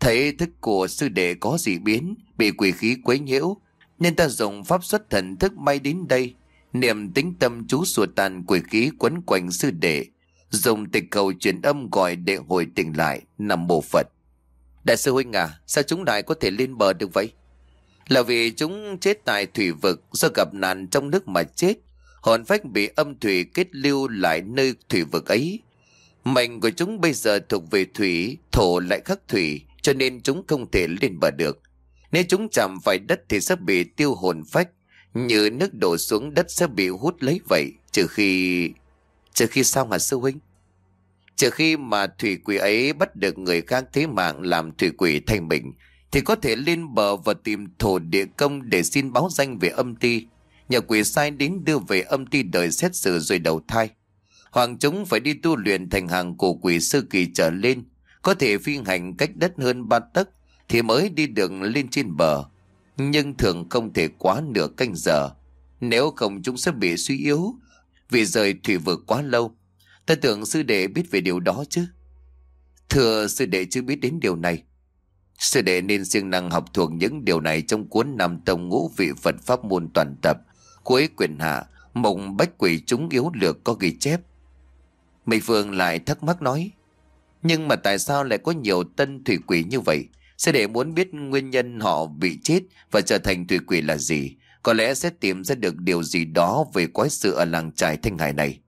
Thấy thức của sư đệ có gì biến, bị quỷ khí quấy nhiễu, nên ta dùng pháp xuất thần thức bay đến đây Niệm tính tâm chú xua tan quỷ khí quấn quanh sư đệ Dùng tịch cầu truyền âm gọi để hồi tỉnh lại Nằm bộ Phật. Đại sư huynh à Sao chúng đại có thể lên bờ được vậy? Là vì chúng chết tại thủy vực, Do gặp nạn trong nước mà chết. Hồn phách bị âm thủy kết lưu lại nơi thủy vực ấy. Mệnh của chúng bây giờ thuộc về thủy, Thổ lại khắc thủy, Cho nên chúng không thể lên bờ được. Nếu chúng chạm phải đất thì sẽ bị tiêu hồn phách, Như nước đổ xuống đất sẽ bị hút lấy vậy, Trừ khi... Trừ khi sao hả sư huynh? Trừ khi mà thủy quỷ ấy bắt được người khác thế mạng làm thủy quỷ thành mình, thì có thể lên bờ và tìm thổ địa công để xin báo danh về âm ti. Nhờ quỷ sai đến đưa về âm ti đời xét xử rồi đầu thai. Hoàng chúng phải đi tu luyện thành hàng cổ quỷ sư kỳ trở lên, có thể phi hành cách đất hơn ba tấc thì mới đi đường lên trên bờ. Nhưng thường không thể quá nửa canh giờ, nếu không chúng sẽ bị suy yếu vì rời thủy vực quá lâu. Ta tưởng sư đệ biết về điều đó chứ. Thưa sư đệ chưa biết đến điều này. Sư đệ nên siêng năng học thuộc những điều này trong cuốn Nam Tông Ngũ Vị Phật Pháp Môn Toàn Tập, cuối Quyền hạ, mộng bách quỷ chúng yếu lược có ghi chép. Mỹ Phương lại thắc mắc nói, nhưng mà tại sao lại có nhiều tân thủy quỷ như vậy? Sư đệ muốn biết nguyên nhân họ bị chết và trở thành thủy quỷ là gì? Có lẽ sẽ tìm ra được điều gì đó về quái sự ở làng trài Thanh Hải này.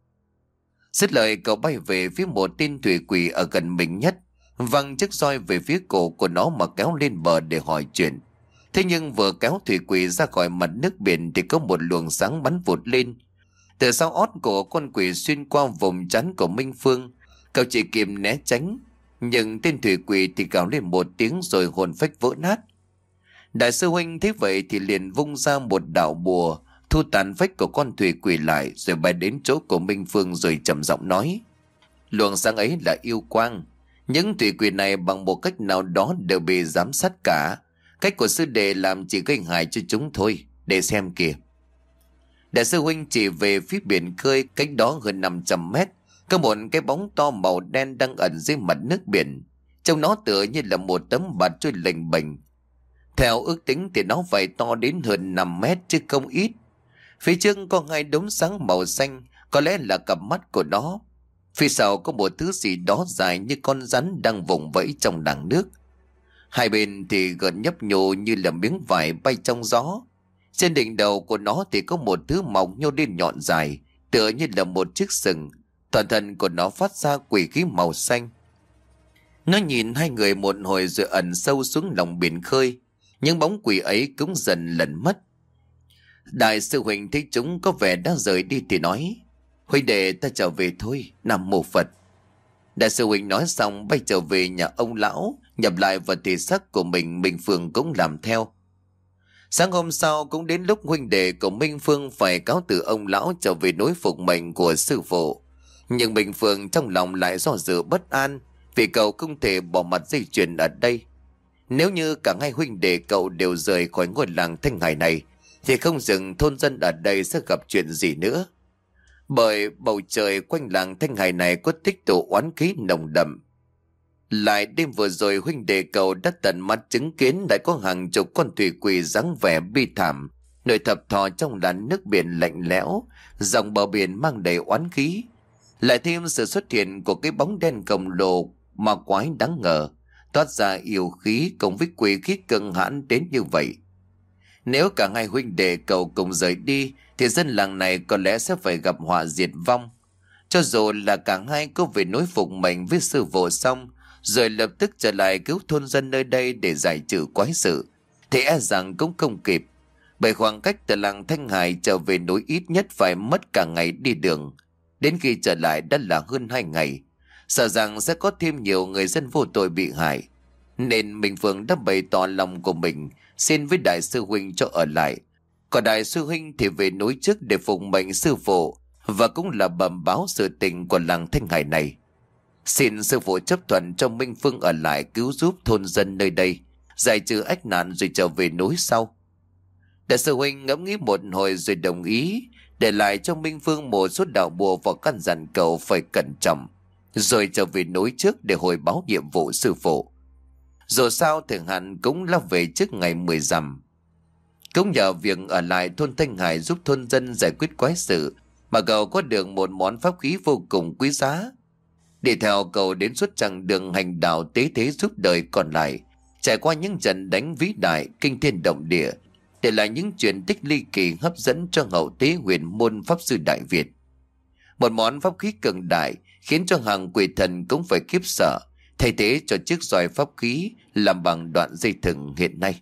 Dứt lời cậu bay về phía một tên thủy quỷ ở gần mình nhất, văng chiếc roi về phía cổ của nó mà kéo lên bờ để hỏi chuyện. Thế nhưng vừa kéo thủy quỷ ra khỏi mặt nước biển thì có một luồng sáng bắn vụt lên. Từ sau ót của con quỷ xuyên qua vùng chắn của Minh Phương, cậu chỉ kịp né tránh. Nhưng tên thủy quỷ thì gào lên một tiếng rồi hồn phách vỡ nát. Đại sư huynh thấy vậy thì liền vung ra một đạo bùa, thu tàn phách của con thủy quỷ lại rồi bay đến chỗ của Minh Phương rồi trầm giọng nói. Luồng sáng ấy là yêu quang. Những thủy quỷ này bằng một cách nào đó đều bị giám sát cả. Cách của sư đệ làm chỉ gây hại cho chúng thôi. Để xem kìa. Đại sư huynh chỉ về phía biển khơi cách đó hơn 500 mét. Có một cái bóng to màu đen đang ẩn dưới mặt nước biển. Trong nó tựa như là một tấm bạt trôi lệnh bệnh theo ước tính thì nó phải to đến hơn 5 mét chứ không ít. Phía trước có hai đống sáng màu xanh, có lẽ là cặp mắt của nó. Phía sau có một thứ gì đó dài như con rắn đang vùng vẫy trong đằng nước. Hai bên thì gần nhấp nhô như là miếng vải bay trong gió. Trên đỉnh đầu của nó thì có một thứ mỏng nhô lên nhọn dài, tựa như là một chiếc sừng. Toàn thân của nó phát ra quỷ khí màu xanh. Nó nhìn hai người một hồi rồi ẩn sâu xuống lòng biển khơi những bóng quỷ ấy cũng dần lẩn mất. Đại sư Huỳnh thấy chúng có vẻ đã rời đi thì nói. Huynh đệ ta trở về thôi, nằm mộ Phật. Đại sư Huỳnh nói xong bay trở về nhà ông lão, nhập lại vào thể xác của mình, Minh Phương cũng làm theo. Sáng hôm sau cũng đến lúc huynh đệ của Minh Phương phải cáo từ ông lão trở về nối phục mệnh của sư phụ. Nhưng Minh Phương trong lòng lại do dự bất an vì cậu không thể bỏ mặt dây chuyền ở đây. Nếu như cả hai huynh đệ cậu đều rời khỏi ngôi làng Thanh Hải này, thì không dừng thôn dân ở đây sẽ gặp chuyện gì nữa. Bởi bầu trời quanh làng Thanh Hải này có tích tụ oán khí nồng đậm. Lại đêm vừa rồi huynh đệ cậu đã tận mắt chứng kiến đã có hàng chục con thủy quỷ dáng vẻ bi thảm, nơi thập thò trong làn nước biển lạnh lẽo, dòng bờ biển mang đầy oán khí. Lại thêm sự xuất hiện của cái bóng đen cầm lồ mà quái đáng ngờ, toát ra yêu khí cùng với quỷ khí cưng hãn đến như vậy. Nếu cả hai huynh đệ cầu cùng rời đi, thì dân làng này có lẽ sẽ phải gặp họa diệt vong. Cho dù là cả hai có về nối phục mệnh với sư vô xong, rồi lập tức trở lại cứu thôn dân nơi đây để giải trừ quái sự, thì e rằng cũng không kịp. Bởi khoảng cách từ làng Thanh Hải trở về núi ít nhất phải mất cả ngày đi đường. Đến khi trở lại đã là hơn hai ngày sợ rằng sẽ có thêm nhiều người dân vô tội bị hại. Nên Minh Phương đã bày tỏ lòng của mình, xin với Đại sư Huynh cho ở lại. Còn Đại sư Huynh thì về núi trước để phục mệnh sư phụ, và cũng là bẩm báo sự tình của làng Thanh Hải này. Xin sư phụ chấp thuận cho Minh Phương ở lại cứu giúp thôn dân nơi đây, giải trừ ách nạn rồi trở về núi sau. Đại sư Huynh ngẫm nghĩ một hồi rồi đồng ý, để lại cho Minh Phương một số đạo bùa và căn dặn cậu phải cẩn trọng rồi trở về núi trước để hồi báo nhiệm vụ sư phụ. Dù sao thượng hạn cũng lao về trước ngày 10 rằm. Cũng nhờ việc ở lại thôn Thanh Hải giúp thôn dân giải quyết quái sự mà cậu có được một món pháp khí vô cùng quý giá. Để theo cậu đến suốt chặng đường hành đạo tế thế giúp đời còn lại, trải qua những trận đánh vĩ đại, kinh thiên động địa, để lại những chuyện tích ly kỳ hấp dẫn cho hậu tế huyền môn Pháp Sư Đại Việt. Một món pháp khí cường đại khiến cho hàng quỷ thần cũng phải khiếp sợ, thay thế cho chiếc roi pháp khí làm bằng đoạn dây thừng hiện nay.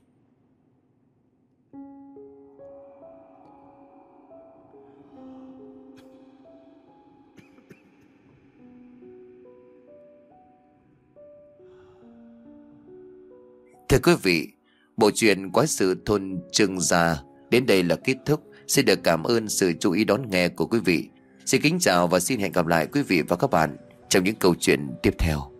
Thưa quý vị, bộ truyện Quái sự thôn Trương Gia đến đây là kết thúc. Xin được cảm ơn sự chú ý đón nghe của quý vị. Xin kính chào và xin hẹn gặp lại quý vị và các bạn trong những câu chuyện tiếp theo.